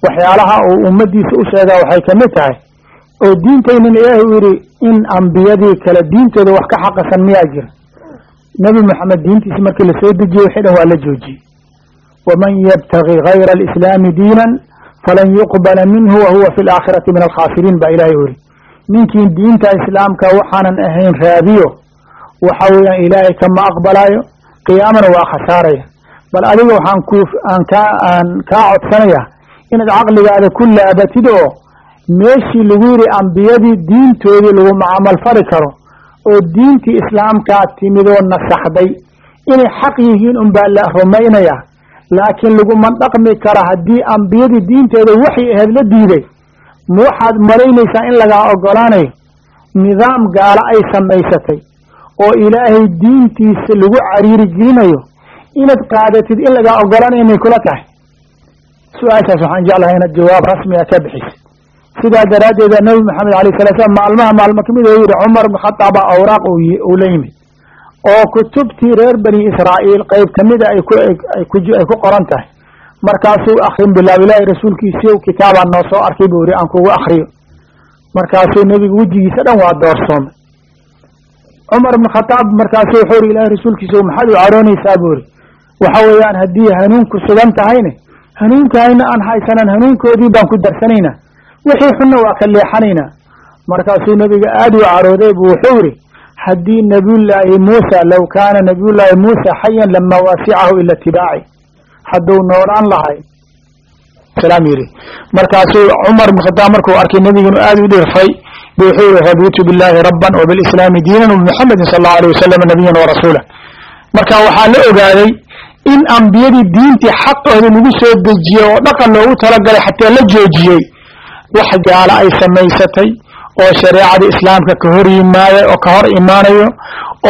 [SPEAKER 1] waxyaalaha uu ummadiisa u sheegaa waxay ka mid tahay oo diintaynan ilaahi u yidhi in ambiyadii kale diintooda wax ka xaqasan miyaa jira? Nebi moxamed diintiisa markii la soo dejiyey wixii dhan waa la joojiyey waman yabtagi gayra alislaami diinan falan yuqbala minhu wahuwa fi laakhirati min baa ilahay u yidhi ninkii diinta islaamka waxaanan ahayn raadiyo waxa weeyaan ilaahay kama aqbalaayo qiyaamana waa khasaaraya bal adiga waxaan ku aan kaa aan kaa codsanaya inaad caqligaada ku laabatid oo meeshii lagu yidhi ambiyadii diintoodii laguma camal fali karo oo diintii islaamkaa timidoo nasaxday inay xaq yihiin unbaa la rumaynayaa laakiin laguma dhaqmi karo haddii ambiyadii diinteeda waxay ahayd la diiday ma waxaad malaynaysaa in lagaa ogolaanayo nidaam gaalo ay samaysatay oo ilaahay diintiisa lagu cariiri gelinayo inaad qaadatid in lagaa ogolaanayo may kula tahay? Su'aashaas waxaan jeclahay inaad jawaab rasmiga ka bixisid sidaa daraaddeeda nabi maxamed alay sala slam maalmaha maalmo ka mid oo yidhi cumar bn khadaaba awraaq uu la yimid oo kutubtii reer bani israa'iil qeyb kamida ay kuay ku qoran tahay. Markaasuu akrin bilaab ilaahi rasuulkiisiiw kitaabaan noo soo arkay buu yihi aan kugu akriyo markaasuu nebiga wejigiisa dhan waa doorsoomay cumar bn khadaab markaasu wuxuu ri ilahi rasuulkiisa maxaad u caroonaysaa buu yihi waxa weeyaan haddii hanuunku sugan tahayne hanuunkahayna aan haysanan hanuunkoodii baan ku darsanaynaa. Wixii xunna waa ka leexanaynaa. Markaasuu nebiga aad u carooday bu wuxuu yihi haddii nabiyullaahi muusa low kaana nabiyullaahi muusa xayan lama waasicahu ila itibaaci hadduu noolaan lahay salaam yidhi markaasuu cumar bn khadaab markuu arkay nebiganu aad u dhirfay bu wuxuu yihi raditu billahi rabban wabilslaami diinan wabimxamedin sal allahu alيh wasalam nabiyan warasuula marka waxaa la ogaaday in ambiyadii diintii xaqooda lagu soo dejiyey oo dhaqan loogu talagalay xataa la joojiyey wax gaalo ay samaysatay oo shareecada islaamka ka hor yimaada oo ka hor imaanayo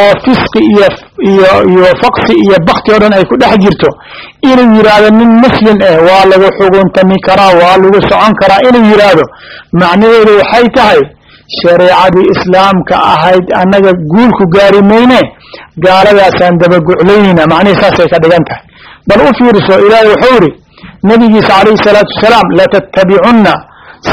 [SPEAKER 1] oo fisqi iyo iyo iyo faqsi iyo bakti oo dhan ay ku dhex jirto inuu yidhaahdo nin muslim ah waa lagu xuguntami karaa waa lagu socon karaa inuu yidhaahdo macnaheedu waxay tahay shareecadii islaamka ahayd annaga guulku gaari mayne gaaladaasaan dabaguclaynayna macnihii saasay ka dhigan tahay. Bal u fiiriso ilaahay wuxuu yidhi nabigiisa calayhi salaatu wasalaam latattabicunna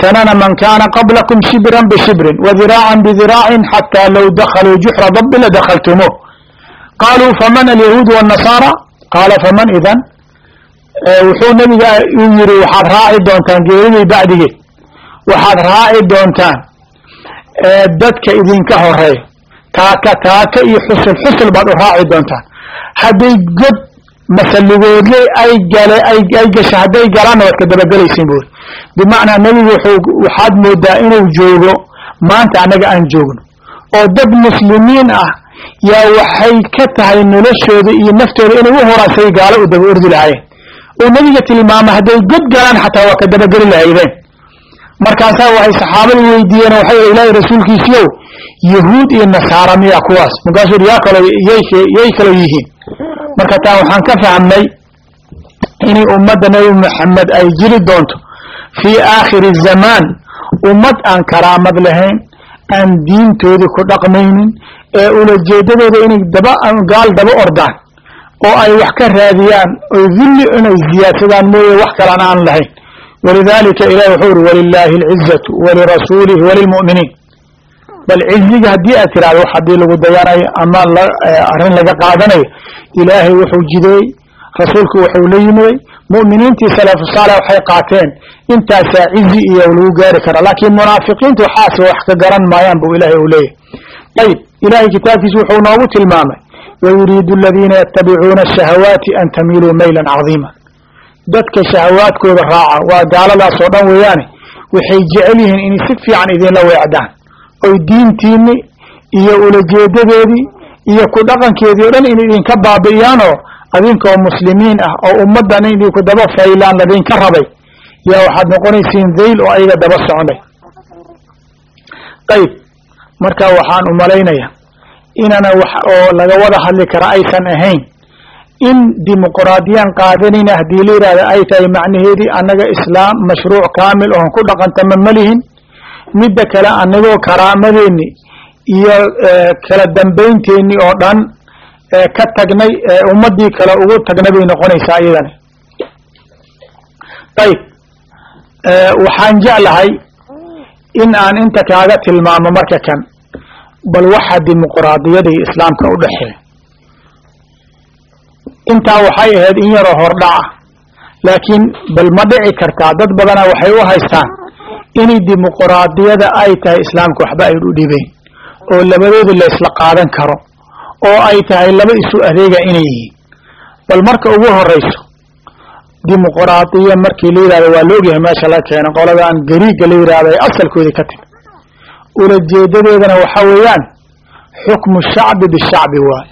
[SPEAKER 1] sanana man kana qablakum shibran bishibrin wadiraacan bidirاacin xatى low dakaluu juxra dabi ladakaltumuuh qaluu faman alyahuud wالnasaara qaala faman idan wuxuu nabiga uu yihi waxaad raaci doontaan geeriday bacdige waxaad raaci doontaan dadka idinka horeeya taaka taaka iyo xusul xusul baad u raaci doontaan hadday god masaligoodle ay gasho hadday galaanna waad ka dabagelaysiin buuri bimacnaa nebigu waxaad moodaa inuu joogo maanta annaga aan joogno. Oo dad muslimiin ah yaa waxay ka tahay noloshooda iyo naftooda inay u horaasay gaalo u daba ordi lahaayeen. Oo nebiga tilmaama hadday god galaan xataa waa ka dabageli lahaydeen. Markaasaa waxay saxaabada weydiiyeen waxay ilaahay rasuulkiisiiow yahuud iyo nasaara miya kuwaas? Markaasuu yaa kalo yay kalo yihiin marka taa waxaan ka fahmnay inay ummadda nebi maxamed ay jiri doonto fii aakhiri zamaan ummad aan karaamad lahayn aan diintoodii ku dhaqmaynin ee ulajeedadooda inay daba gaal daba ordaan oo ay wax ka raadiyaan oy dulli inay ziyaadsadaan mooye wax kalaan aan lahayn. Walidalika ilahi wuxuu uri walilaahi alcizatu walirasuulihi walilmu'miniin bal ciziga haddii aad tiraahdo wax haddii lagu dayanayo ama arrin laga qaadanayo ilaahay wuxuu jideeyey rasuulku wuxuu la yimiday mu'miniintii salafu saalix waxay qaateen intaasaa cizi iyo lagu gaari karaa laakiin munaafiqiinta waxaas wax ka garan maayaan buu ilahay uu leeyahy ayib ilahay kitaabkiisa wuxuu noogu tilmaamay wayuriidu aladiina yatabicuuna ashahawaati an tamiiluu maylan cadiima. Dadka shahawaadkooda raaca waa gaaladaas oo dhan weeyaane waxay jecel yihiin inay si fiican idinla weecdaan oy diintiinni iyo ulajeedadeedii iyo ku dhaqankeedii o dhan in idinka baabi'iyaanoo adinkoo muslimiin ah oo ummaddan idinku daba faylaan ladinka rabay. Yaa waxaad noqonaysiin dayl oo ayaga daba soconay ayib marka waxaan u malaynayaa inana wax oo laga wada hadli kara aysan ahayn in dimuqraadiyaan qaadanayna haddii la yidhahda ay tahay macnaheedii annaga islaam mashruuc kaamil oon ku dhaqantama ma lihin midda kale anagoo karaamadeenni iyo kala dambaynteeni oo dhan ka tagnay ummadii kale ugu tagnay bay noqonaysaa iyadani ayib waxaan jeclahay in aan inta kaaga tilmaamo marka kan bal waxa dimuqraadiyada iyo islaamka u dhexeeya intaa waxay ahayd in yaroo hordhac ah laakiin bal ma dhici kartaa dad badanaa waxay u haystaan inay dimuqraadiyada ay tahay islaamka waxba ay u dhibeyn oo labadooda la isla qaadan karo oo ay tahay laba isu adeega inay yihiin. Bal marka ugu horeyso dimuqraadiya markii la yidhahdo waa la ogyahay meesha la keena qoladan gariiga la yidhahdo ay asalkoodii ka timi ulajeedadeedana waxa weeyaan xukmu shacbi bishacbi waaye.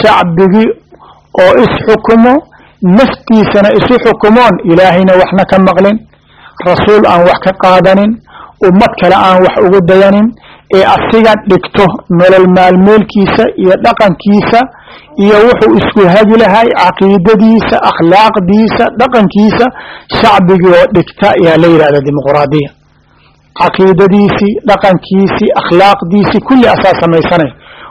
[SPEAKER 1] Shacbigii oo isxukumo naftiisana isu xukumoon ilaahayna waxna ka maqlin rasuul aan wax ka qaadanin ummad kale aan wax ugu dayanin ee asiga dhigto nolol maalmeelkiisa iyo dhaqankiisa iyo wuxuu isku hagi lahay caqiidadiisa akhlaaqdiisa dhaqankiisa shacbigii oo dhigta ayaa la yidhahda dimuqraadiya. Caqiidadiisii dhaqankiisii akhlaaqdiisii kulli asaa samaysanay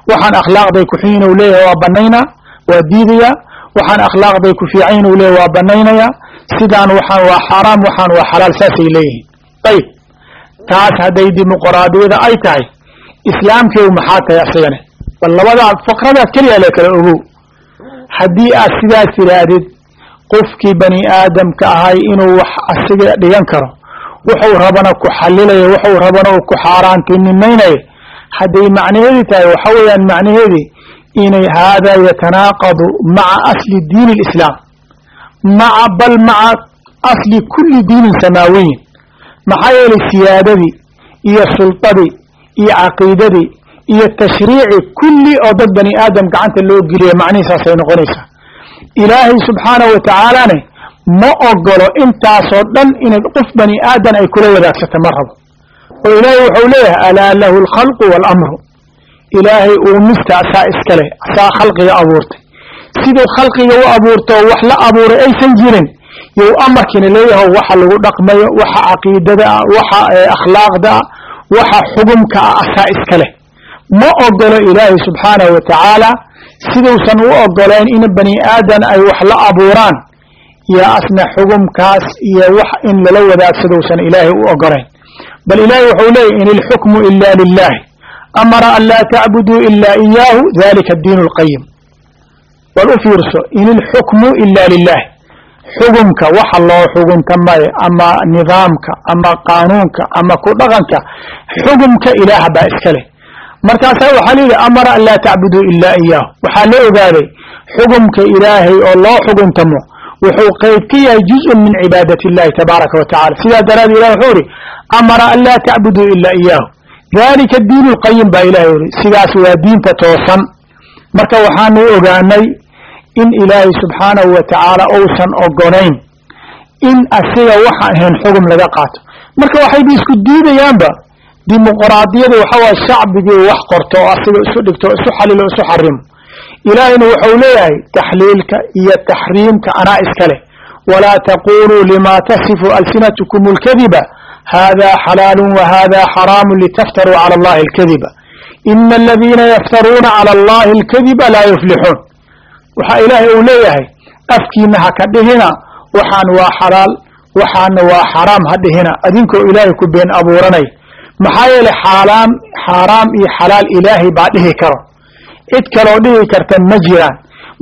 [SPEAKER 1] waxaan akhlaaqday ku xun inuu leeyahay waa banaynaa waa diidayaa. Waxaan akhlaaqday ku fiican inuu leeyahay waa banaynayaa sidaan waxaan waa xaaraam waxaan waa xalaal saasay leeyihiin. Ayib taas hadday dimuqraadiyada ay tahay islaamkeedu maxaa tahay asagane bal labadaa faqradaas keliya le kala ogow. Haddii aad sidaas tidhaahdid qofkii bani aadamka ahay inuu wax asiga dhigan karo wuxuu rabana ku xalilayo wuxuu rabana ku xaaraantinimaynayo. Hadday macnaheedii tahay waxa weeyaan macnaheedii inay haadaa yatanaaqadu maca asli diin اlislaam maca bal maca asli kuli diinin samaawiyin maxaa yeelay siyaadadii iyo sulطadii iyo caqiidadii iyo tashriici kulli oo dad bani aadam gacanta loo geliya macnihiisaasay noqonaysaa. Ilaahay subxaanahu wa tacaalane ma ogolo intaasoo dhan inay qof bani aadan ay kula wadaagsato ma rabo. Oo ilaahay wuxuu leeyahay alaa lahu alkhalqu waalamru ilaahay uumista asaa iska leh asaa khalqiga abuurtay siduu khalqiga u abuurto oo wax la abuuray aysan jirin you amarkiina leeyaho waxa lagu dhaqmayo waxa caqiidada ah waxa akhlaaqda ah waxa xugumka ah asaa iska leh. Ma ogolo ilaahay subxaanahu wa tacaala siduusan u ogolayn in bani aadan ay wax la abuuraan iyo asna xugumkaas iyo wax in lala wadaagsadousan ilaahay u ogolayn bal ilaahay wuxuu leeyahy in ilxukmu ila lilahi amara an laa tacbuduu ila iyaahu dalika addiin اlqayim bal u fiirso in ilxukmu ila lilah xugunka waxa loo xugunta maya ama nidaamka ama qaanuunka ama ku dhaqanka xugumka ilaaha baa iska leh. Markaasaa waxaa la yidhi amara an laa tacbuduu ilaa iyaahu waxaa la ogaaday xugumka ilaahay oo loo xuguntamo wuxuu qayb ka yahay juzun min cibaadat illahi tabaaraka wa tacala sidaa daraaddeed ilah wuxuu ihi amara an laa tacbuduu ilaa iyaahu daalika diin lqayim baa ilahay yihi sidaas waa diinta toosan. Marka waxaanu ogaanay in ilaahay subxaanahu wa tacaala ousan ogolayn in asiga waxa ahayn xugum laga qaato marka waxayba isku diidayaanba dimuqraadiyada waxa waye shacbigii wax qorto oo asiga isu dhigto isu xalilo isu xarimo ilaahayna wuxuu leeyahay taxliilka iyo taxriimka anaa iska leh walaa taquluu lima tasifu alsinatkum اlkadiba hada xalaalu wahada xaraamu litaftaruu cala allahi اlkadiba ina aladiina yaftaruuna cala allahi اlkadiba laa yuflixuun waxaa ilaahay uu leeyahay afkiina ha ka dhihina waxaan waa xalaal waxaana waa xaraam ha dhihina. Adinkoo ilaahay ku been abuuranay maxaa yeelay xaalaam xaaraam iyo xalaal ilaahay baa dhihi karo. Cid kaloo dhihi karta ma jiraan.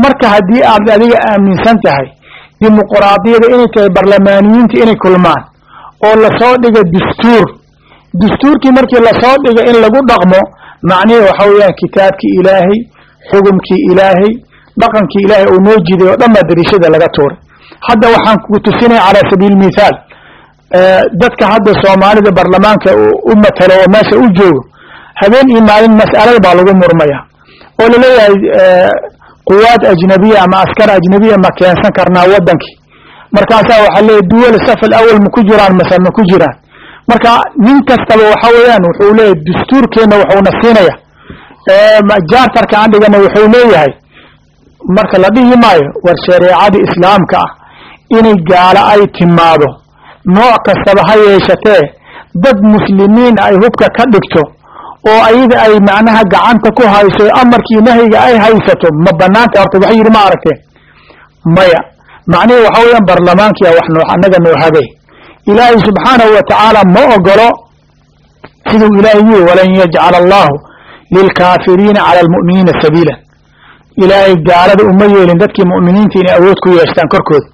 [SPEAKER 1] Marka haddii aad adiga aaminsan tahay dimuqraadiyada inay tahay barlamaaniyiinta inay kulmaan oo la soo dhiga dastuur dastuurkii markii la soo dhiga in lagu dhaqmo macnihii waxa weeyaan kitaabkii ilaahay xugumkii ilaahay dhaqankii ilaahay uu noo jiday oo dhan baa dariishada laga tuuray hadda waxaan ku tusinaya calaa sabiili mithaal dadka hadda soomaalida barlamaanka u matalo oo meesha u joogo habeen iyo maalin mas'alada baa lagu murmaya oo la leeyahay quwaad ajnabiya ama askar ajnabiya ma keensan karnaa wadankii markaasaa waxaa leeyahy duwal safal awal ma ku jiraan mase ma ku jiraan. Marka nin kastaba waxa weeyaan wuxuu leeyahay dastuurkeenna wuxuuna siinaya jaartarka aan dhigana wuxuu leeyahay marka la dhihi maayo war shareecadii islaamka ah inay gaalo ay timaado nooc kastaba ha yeeshatee dad muslimiin ay hubka ka dhigto oo ayada ay macnaha gacanta ku hayso amarkii nahyiga ay haysato ma banaanta horta wax yidhi ma aragteen maya macnihii waxa weeyaan barlamaankiya wax noo annaga noo hagay. Ilaahay subxaanahu wa tacaala ma ogolo siduu ilaahay yiri walan yajcala allahu lilkaafiriina cala almu'miniina sabiila ilaahay gaalada uma yeelin dadkii mu'miniinta inay awood ku yeeshtaan korkooda.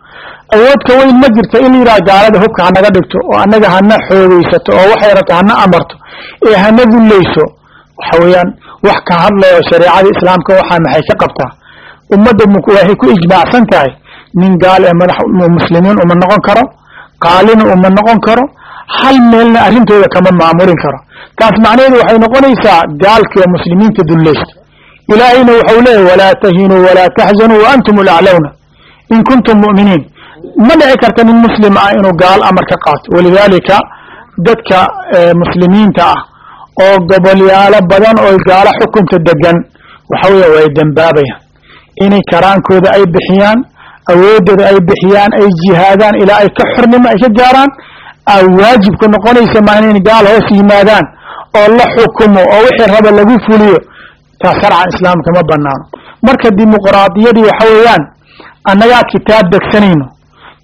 [SPEAKER 1] Awoodka weyn ma jirto in la yidhaha gaalada hubka hanaga dhigto oo annaga hana xoogaysato oo waxay rabto hana amarto ee hana dullayso waxa weeyaan wax ka hadlayo shareecada islaamka waxaa maxay ka qabtaa? Ummadda waxay ku ijmaacsan tahay? Nin gaal ee madax muslimiin uma noqon karo? Qaalina uma noqon karo? Hal meelna arrintooda kama maamulin karo. Taas macnaheedu waxay noqonaysaa gaalkiioo muslimiinta dullaysto ilaahayna waxau leeyahy walaa tahinuu walaa taxzanuu wa antum ulaclowna in kuntum mu'miniin ma dhici karta nin muslim ah inuu gaal amar ka qaato walidaalika dadka muslimiinta ah oo gobolyaalo badan oo gaalo xukunta degan waxa weya way dembaabayaan inay karaankooda ay bixiyaan awoodooda ay bixiyaan ay jihaadaan ilaa ay ka xornimo ay ka gaaraan waajibka noqonaysa maa in gaal hoos yimaadaan oo la xukumo oo wixii raba lagu fuliyo taa sharcan islaamka ma banaano marka dimuqraadiyadii waxa weeyaan annagaa kitaab degsanayno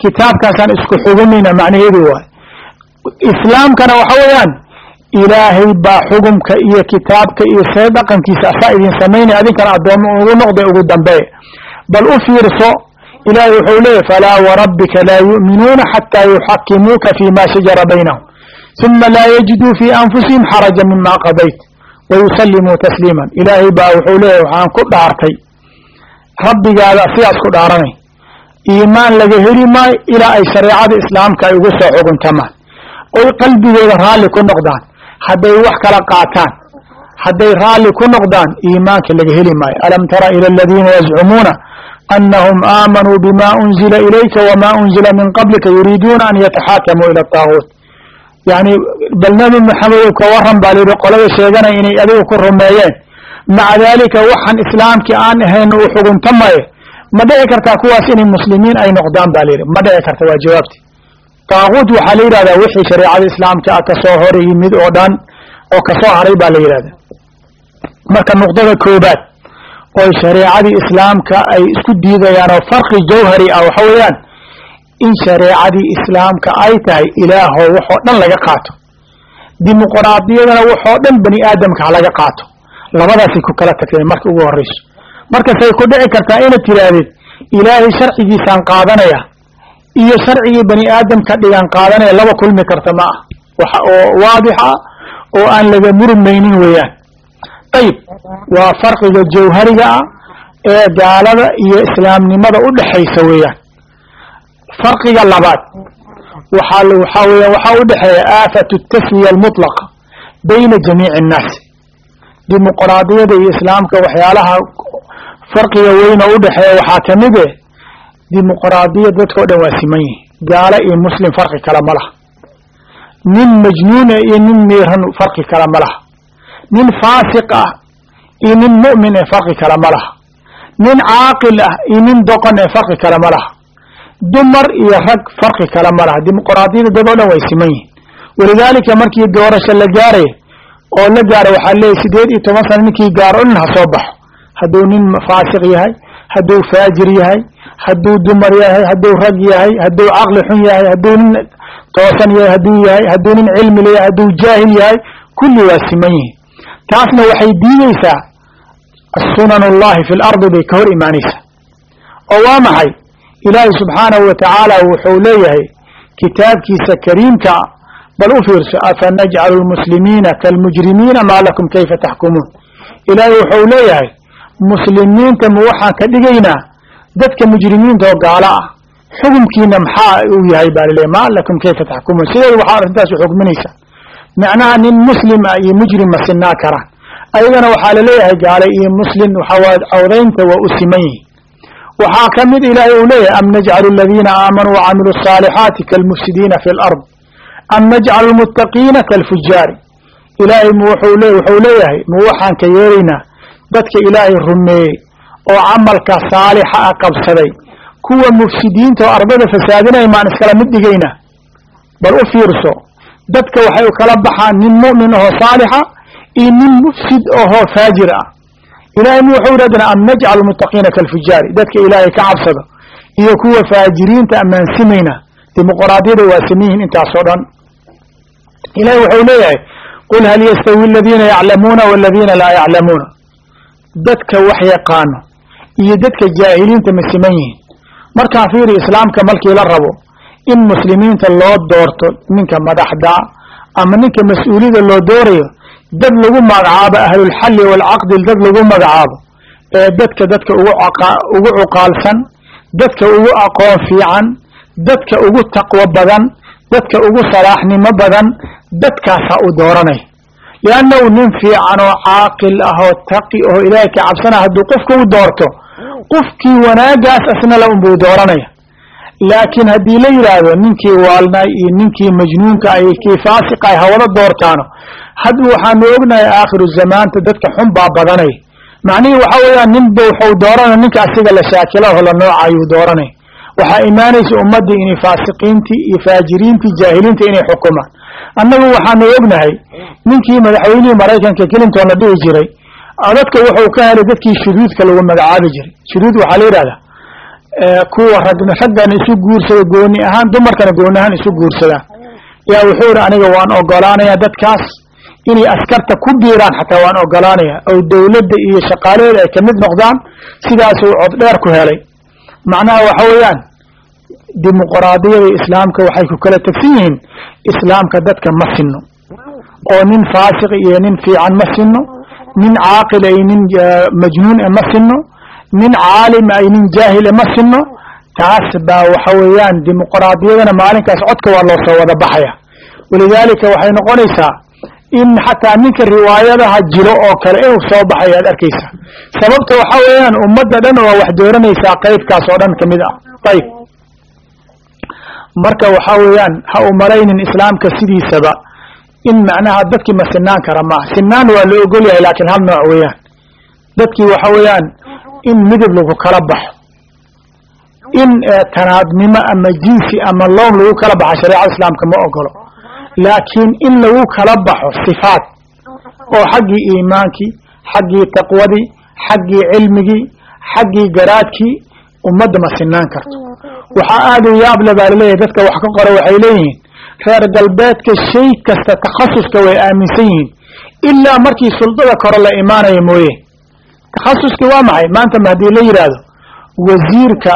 [SPEAKER 1] kitaabkaasaan isku xugumayna macnaheedu waay islaamkana waxa weeyaan ilaahay baa xugumka iyo kitaabka iyo see dhaqankiisa asaa idin samaynaya adinkana addoommo ugu noqda ugu dambeeya bal u fiirso ilahay wuxuu leeyahy falaa warabbika laa yu'minuuna xataa yuxakimuuka fi ma shajara baynahum. Uma laa yajiduu fi anfusihim xaraja mima qadayt wayusallimuu tasliiman ilaahay baa wuxuu leeyahy waxaan ku dhaartay rabbigaada sidaas ku dhaaranay iimaan laga heli maayo ilaa ay shareecada islaamka ay ugu soo xuguntamaan oy qalbigooda raalli ku noqdaan hadday wax kala qaataan hadday raalli ku noqdaan iimaanka laga heli maayo alam tara ila aladiina yazcumuuna anahum aamanuu bima unzila ilayka wama unzila min qablika yuriiduuna an yataxaakamuu ila ataaguut yani bal nabi maxamedow ka waran baa layidhi qolada sheeganaya inay adiga ku rumeeyeen. Maca daalika waxaan islaamkii aan ahayn uu xuguntamaye ma dhici kartaa kuwaas inay muslimiin ay noqdaan ba layidhi. Ma dhici karta waa jawaabti. Taaguut waxaa la yidhahdaa wixii shareecada islaamka ah ka soo hor yimid oo dhan oo ka soo haray baa la yidhahda marka nuqdada koobaad oo shareecadii islaamka ay isku diidayaan oo farqi jawhari ah waxa weeyaan in shareecadii islaamka ay tahay ilaahoo waxoo dhan laga qaato. Dimuqraadiyadana waxoo dhan bani aadamka ha laga qaato. Labadaasay ku kala tagteen marka ugu horreyso markasay ku dhici kartaa inaad tidhaahdid ilaahay sharcigiisaan qaadanaya iyo sharcigii bani aadamka dhigaan qaadanaya laba kulmi karta ma ah waxa oo waadix ah oo aan laga murmaynin weeyaan. Ayib waa farqiga jawhariga ah ee gaalada iyo islaamnimada u dhexaysa weeyaan farqiga labaad. Waxaa waxaa weeyaan waxaa u aafatu taswiya almutlaqa bayna jamiici annaasi dimuqraadiyada iyo islaamka waxyaalaha farqiga weyna u dhexeeya waxaa ka mid eh dimuqraadiya dadka dhan waa siman yihiin gaalo iyo muslim farqi kale ma laha. Nin majnuuna iyo nin miiran farqi kale ma laha. Nin faasiq ah iyo nin mu'min ee farqi kale ma laha. Nin caaqil ah iyo nin doqon ee farqi kale ma laha dumar iyo rag farqi kale ma laha dimuqraadiyada dad o dhan way siman yihiin walidaalika markii doorasho la gaaray oo la gaaro waxaa leeyahy sideed iyo toban sana ninkii gaaro nin ha soo baxo. Hadduu nin faasiq yahay hadduu faajir yahay hadduu dumar yahay hadduu rag yahay hadduu caqli xun yahay hadduu nin toosan yahay hadduu yahay hadduu nin cilmi leeyahay hadduu jaahil yahay kulli waa siman yihiin taasna waxay diideysaa sunan ullahi fi lardi bay ka hor imaanaysaa. Oo waa maxay ilaahay subxaanahu wa tacaala wuxuu leeyahay kitaabkiisa kariimka bal u fiirso afa najcalu lmuslimiina kaalmujrimiina maa lakum kayfa taxkumuun ilaahay wuxuu leeyahay muslimiinta ma waxaan ka dhigaynaa dadka mujrimiinta oo gaalo ah xukumkiina maxaa uu yahay baa laleeyahy maa lakum kayfa taxkumuun sideed waxaa arrintaas u xukminaysaa macnaha nin ah iyo mujrim ma sinaa karaan ayagana waxaa la leeyahay gaale iyo muslim waxawaa cawdaynta waa u siman yihiin waxaa ka mid ilaahay uu leeyahay am najcalu aladiina aamanuu wacamilu asaalixaati kaalmufsidiina fi alard am najcalu lmuttaqiina kaalfujaari ilaahay mu wuxuu leeyahay mu waxaan ka yeelaynaa dadka ilaahay rumeeyey oo camalka saalixa a qabsaday kuwa mufsidiinta oo ardada fasaadinaya maan iskala mid dhigaynaa bal u fiirso dadka waxay kala baxaan nin mu'min ahoo saalixa iyo nin mufsid ahoo faajir ah ilahay m wuxuu yidhahdana am najcalu lmuttaqiina kaalfujaari dadka ilaahay ka cabsado iyo kuwa faajiriinta ammaansimayna dimuqraadiyada waa samiyihin intaasoo dhan. Ilahay wuxuu leeyahay qul hal yastawi aladiina yaclamuuna waladiina laa yaclamuuna. Dadka wax yaqaano iyo dadka jaahiliinta ma siman yihiin. Markaan fiiri islaamka markii la rabo in muslimiinta loo doorto ninka madaxda ama ninka mas'uuliyada loo doorayo dad lagu magacaabo ahlulxalli waalcaqdi dad lagu magacaabo ee dadka dadka ugu cuqaalsan dadka ugu aqoon fiican dadka ugu taqwo badan dadka ugu salaaxnimo badan dadkaasaa u dooranay. Liannahu nin fiican oo caaqil ah oo taqi oo ilaahay ka cabsana hadduu qofka u doorto qofkii wanaagaas asna la unbuu dooranaya laakiin haddii la yidhaahdo ninkii waalnay iyo ninkii majnuunka iyo kii faasiqa ay hawada doortaano hadda waxaanu ognahay aakhiru zamaanta dadka xun baa badanay. Macnihii waxa weeyaan ninba wuxuu dooranay ninka asiga la shaakilaho la nooca ayuu dooranay waxaa imaanaysa ummaddii inay faasiqiintii iyo faajiriintii jaahiliinta inay xukumaan. Annagu waxaanu ognahay ninkii madaxweynihii maraykanka clinton la dhihi jiray dadka wuxuu ka helay dadkii shuduudka lagu magacaabi jiray. Shuduud waxaa la yidhahdaa kuwa rag raggan isu guursada gooni ahaan dumarkana gooni ahaan isu guursadaan yaa wuxuu ihi aniga waan ogolaanayaa dadkaas inay askarta ku biiraan xataa waan ogolaanayaa oo dowladda iyo shaqaalaheeda ay ka mid noqdaan sidaasuu cod dheer ku helay. Macnaha waxa weeyaan dimuqraadiyada islaamka waxay ku kala tegsan yihiin islaamka dadka ma sinno. Oo nin faasiq iyo nin fiican ma sinno. Nin caaqila iyo nin majnuun e ma sinno nin caalima ay nin jaahile ma sinno taas baa waxa weeyaan dimuqraadiyadana maalinkaas codka waa loo soo wada baxaya. Walidaalika waxay noqonaysaa in xataa ninka riwaayadaha jiro oo kale inuu soo baxay aad arkaysaa sababta waxa weeyaan ummadda dhan waa wax dooranaysaa qaybkaas oo dhan ka mid ah. Ayb marka waxa weeyaan ha u malaynin islaamka sidiisaba in macnaha dadkii ma sinaan kara maaha. Sinaan waa la ogol yahay laakiin hal nooc weeyaan. Dadkii waxa weeyaan in midab lagu kala baxo. In tanaadnimo ama jinsi ama loon lagu kala baxo shareecada islaamka ma ogolo laakiin in lagu kala baxo sifaat oo xaggii iimaankii xaggii taqwadii xaggii cilmigii xaggii garaadkii ummadda ma sinaan karto. Waxaa aada yaable baa la leeyahay dadka wax ka qora waxay leeyihiin reer galbeedka shay kasta takhasuska way aaminsan yihiin. Ilaa markii suldada kore la imaanayo mooye takhasuski waa maxay? Maanta ma haddii la yidhaahdo wasiirka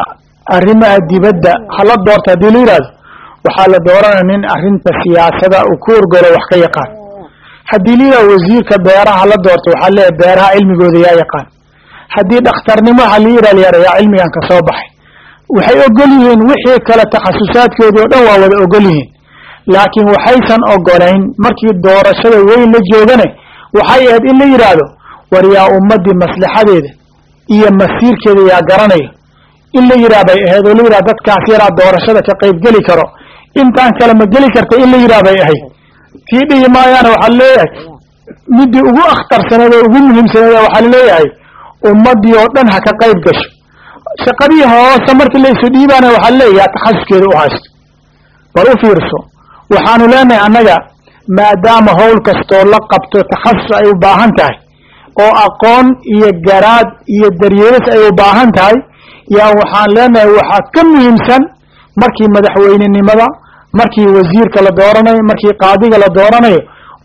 [SPEAKER 1] arrimaha dibadda hala doorto haddii la yidhaahdo waxaa la dooranaya nin arrinta siyaasada uu ku orgolo wax ka yaqaan. Haddii la yidhahdo wasiirka beeraha hala doorto waxaa leeyahay beeraha cilmigooda yaa yaqaan. Haddii dhakhtarnimo ha la yidhahdo yaa cilmigan ka soo baxay. Waxay ogol yihiin wixii kale takhasusaadkoodii oo dhan waa wada ogol yihiin. Laakiin waxaysan ogolayn markii doorashada weyn la joogane waxay ahayd in la yidhaahdo war yaa ummadii maslaxadeeda iyo masiirkeeda yaa garanaya in la yidhah bay ahayd oo la yidhah dadkaas yaraa doorashada ka qayb geli karo. Intaan kale ma geli karta in la yidhah bay ahayd. Tii dhihi maayaana waxaa leeyahay midii ugu akhtarsaneed oo ugu muhiimsaneed waxaa la leeyahay ummadii oo dhan ha ka qayb gasho. Shaqadii hoose markii laysu dhiibaana waxaa leeyahy yaa takhasuskeeda u haysto. Bal u fiirso waxaanu leenahay annaga maadaama howl kastoo la qabto takhasus ay u baahan tahay oo aqoon iyo garaad iyo daryeelis ay u baahan tahay yaa waxaan leenahay waxaa ka muhiimsan markii madaxweynenimada markii wasiirka la dooranayo markii qaadiga la dooranayo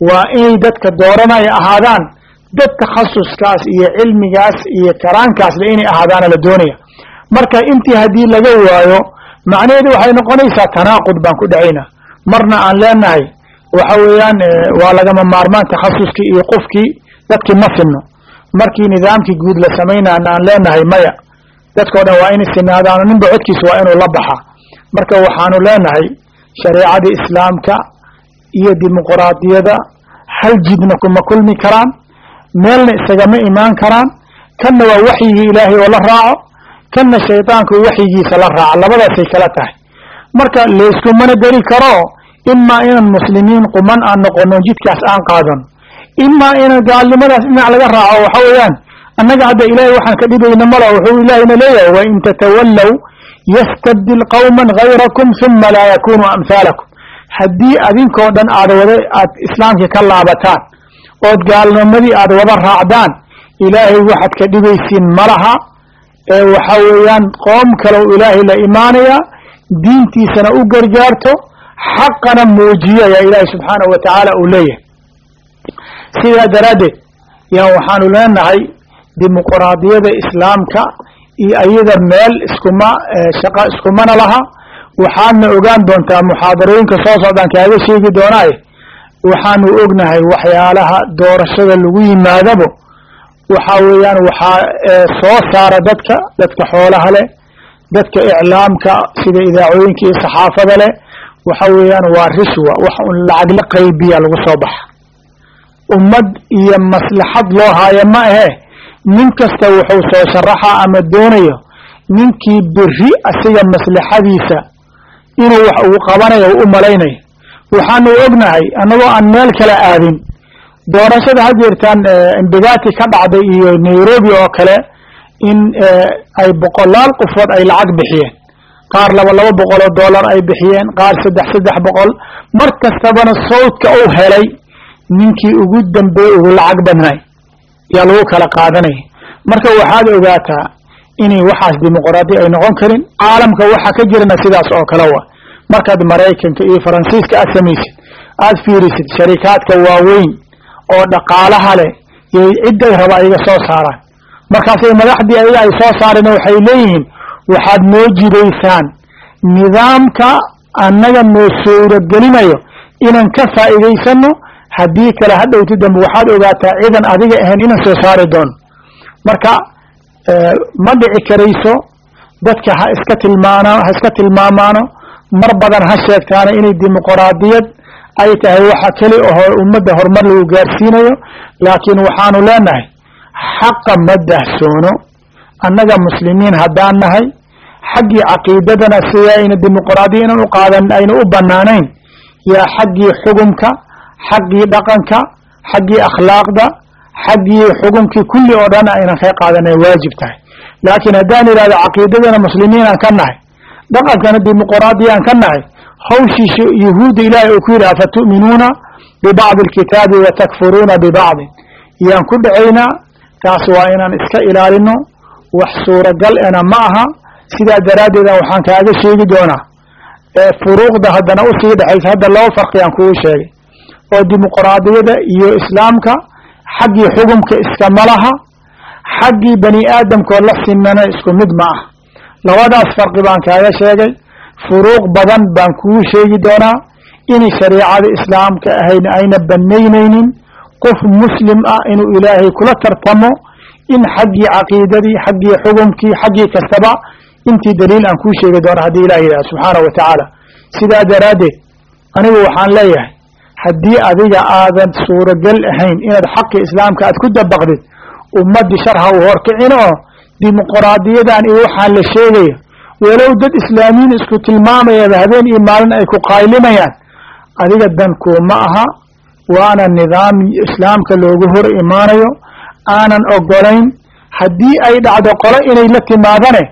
[SPEAKER 1] waa inay dadka dooranaya ahaadaan dad takhasuskaas iyo cilmigaas iyo karaankaasle inay ahaadaana la doonaya. Marka intii haddii laga waayo macnaheedu waxay noqonaysaa tanaaqud baan ku dhacaynaa marna aan leenahay waxa weeyaan waa lagama maarmaan takhasuskii iyo qofkii dadkii ma sinno markii nidaamkii guud la samaynaana aan leenahay maya dadkao dhan waa inay sinaadaano ninba codkiisa waa inuu la baxaa marka waxaanu leenahay shareecadii islaamka iyo dimuquraadiyada hal jidna kuma kulmi karaan meelna isagama imaan karaan kanna waa waxyigii ilaahay oo la raaco kanna shaydaanku waxyigiisa la raaco. Labadaasay kala tahay. Marka layskumana geli karo imaa inaan muslimiin quman aan noqono jidkaas aan qaadano imaa inaan gaalnimadaas dhinac laga raaco waxa weeyaan annaga hadda ilaahay waxaan ka dhibayna mala wuxuu ilaahayna leeyahay wain tatawallow yastabdil qawman gayrakum huma laa yakunu amhaalakum haddii adinkoo dhan aad wada aad islaamkii ka laabataan ood gaalnimadii aad wada raacdaan ilaahay waxaad ka dhibaysiin malaha ee waxa weeyaan qoom kale ilaahay la imaanaya diintiisana u gargaarto xaqana muujiyo ayaa ilaahay subxaanahu wa tacaala uu leeyahay sidaa daraaddeed yaa waxaanu leenahay dimuquraadiyada islaamka iyo ayada meel iskuma shaqa iskumana laha. Waxaadna ogaan doontaa muxaadarooyinka soo socdaan kaaga sheegi doonaaye waxaanu ognahay waxyaalaha doorashada lagu yimaadabo. Waxaa weeyaan waxaa soo saara dadka dadka xoolaha leh dadka iclaamka sida idaacooyinka iyo saxaafada leh. Waxa weeyaan waa rishwa wax un lacag la qaybiya lagu soo baxa ummad iyo maslaxad loo haayo ma ahe. Nin kasta wuxuu soo sharaxa ama doonayo ninkii beri asiga maslaxadiisa inuu wax ugu qabanayo u malaynayo. Waxaanu ognahay annagoo aan meel kala aadin doorashada had jeertaan imbigati ka dhacday iyo nairobi oo kale in ay boqolaal qofood ay lacag bixiyeen. Qaar laba laba boqol oo dollar ay bixiyeen qaar saddex saddex boqol. Mar kastabana sawdka uu helay ninkii ugu dambeey ugu lacag badnay yaa lagu kala qaadanaya marka waxaad ogaataa inay waxaas dimuqraadi ay noqon karin caalamka waxa ka jirana sidaas oo kale wa markaad maraykanka iyo faransiiska aad samaysid aad fiirisid sharikaadka waaweyn oo dhaqaalaha leh yay cidday raba iga soo saaraan. Markaasay madaxdii ayaga ay soo saareen waxay leeyihiin waxaad noo jidaysaan nidaamka annaga noo suurogelinayo inaan ka faa'iidaysano haddii kale hadhowti dambe waxaad ogaataa ciidan adiga ahayn inaan soo saari doono marka ma dhici karayso dadka ha iska tilmaano ha iska tilmaamaano mar badan ha sheegtaana inay dimuqraadiyad ay tahay waxa keli aho ummadda horumar lagu gaarsiinayo. Laakiin waxaanu leenahay xaqa ma dahsoono. Annaga muslimiin haddaan nahay xaggii caqiidadana sida ayna dimuqraadiya inan u qaadan ayna u banaanayn yaa xaggii xugumka xaggii dhaqanka xaggii akhlaaqda xaggii xukumkii kulli oo dhan aynan ka qaadanay waajib tahay laakiin haddaan idhahdo caqiidadana muslimiinaan ka nahay dhaqankana dimuqraadiyaan ka nahay hawshiisa yahuudda ilaahay uu ku yidhi afatu'minuuna bibacdi alkitaabi watakfuruuna bibacdin yaan ku dhacaynaa taas waa inaan iska ilaalino wax suuragal ena ma aha sidaa daraaddeeda waxaan kaaga sheegi doonaa furuuqda haddana u sii dhexaysa hadda laba farqiyaan kugu sheegay oo dimuqraadiyada iyo islaamka xaggii xugumka iskama laha xaggii bani aadamkoo la simana isku mid ma ah. Labadaas farqi baan kaaga sheegay. Furuuq badan baan kugu sheegi doonaa inay shariicada islaamka ahayn ayna banaynaynin qof muslim ah inuu ilaahay kula tartamo in xaggii caqiidadii xaggii xugumkii xaggii kastaba intii daliil aan kuu sheegi doona haddii ilah yidhaha subxaana wa tacaala sidaa daraaddeed anigu waxaan leeyahay haddii adiga aadan suuragal ahayn inaad xaqii islaamka aad ku dabaqdid ummadii sharha u horkicin oo dimuqraadiyadan iyo waxaan la sheegayo walow dad islaamiyiin isku tilmaamayaba habeen iyo maalin ay ku qaaylimayaan adiga dankuuma aha waana nidaam islaamka loogu hor imaanayo aanan ogolayn haddii ay dhacdo qolo inay la timaadane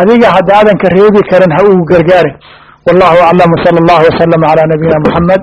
[SPEAKER 1] adiga haddaadan ka reebi karin ha uu gargaarin wallahu aclam wsala allahu wasalam calaa nabiyina muxamed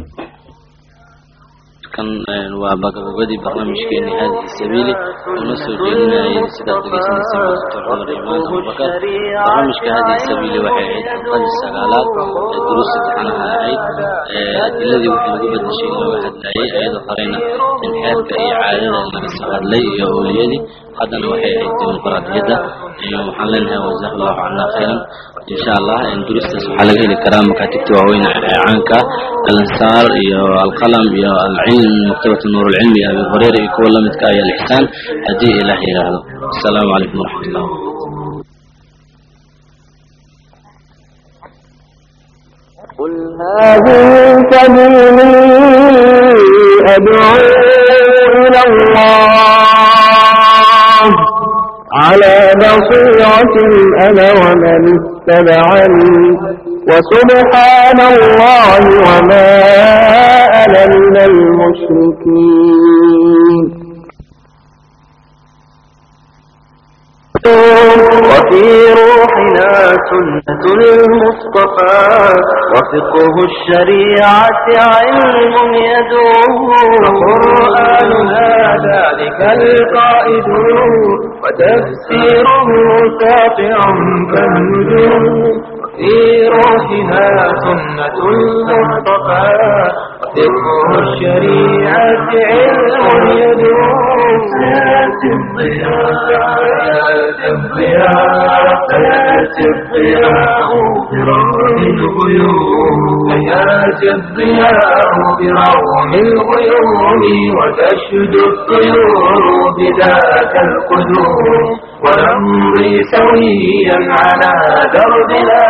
[SPEAKER 2] kan waa bagabagabadii barnaamijkeeni haadihi sabiili. Una soo jeedinayay sidaad dhegeysanaysa doctor cumar imaan abubakar barnaamijka haadihi sabiili waxay ahayd xalqadii sagaalaad ee duruusta taxanaha ahayd. Adiladii wixii lagu bedeshay in looga hadlayay iyadoo horeyna in xeerka iyo caadada laga soo hadlay iyo awliyadii haddana waxay ahayd dimuqraadiyadda waxaan leenahay wajazaahu allahu cana khayran insha allah durustaas waxaa laga heli karaa. Makaatibta waaweyn ee caanka alansaar iyo alqalam iyo alcilm maktabatu nuur alcilmi abi hureyra iyo kuwa lamidka ayaa alixsaan haddii ilaah yidhaahdo asalaamu calaykum waraxmat ullah
[SPEAKER 3] هذه سبيلي أدعو إلى الله على بصيرة أنا ومن اتبعني وسبحان الله وما أنا من المشركين وفي روحنا سنة المصطفى وفقه الشريعة علم يدوم وقرآننا ذلك القائد وتفسيره ساطع كالنجوم في روحنا سنة المصطفى طب الشريعة علم يدعو سيأتي الضياء يأتي الضياء سيأتي الضياء بروح الغيوم سيأتي الضياء بروح الغيوم وتشهد الطيور بذاك القدوم ونمضي سويا على دربنا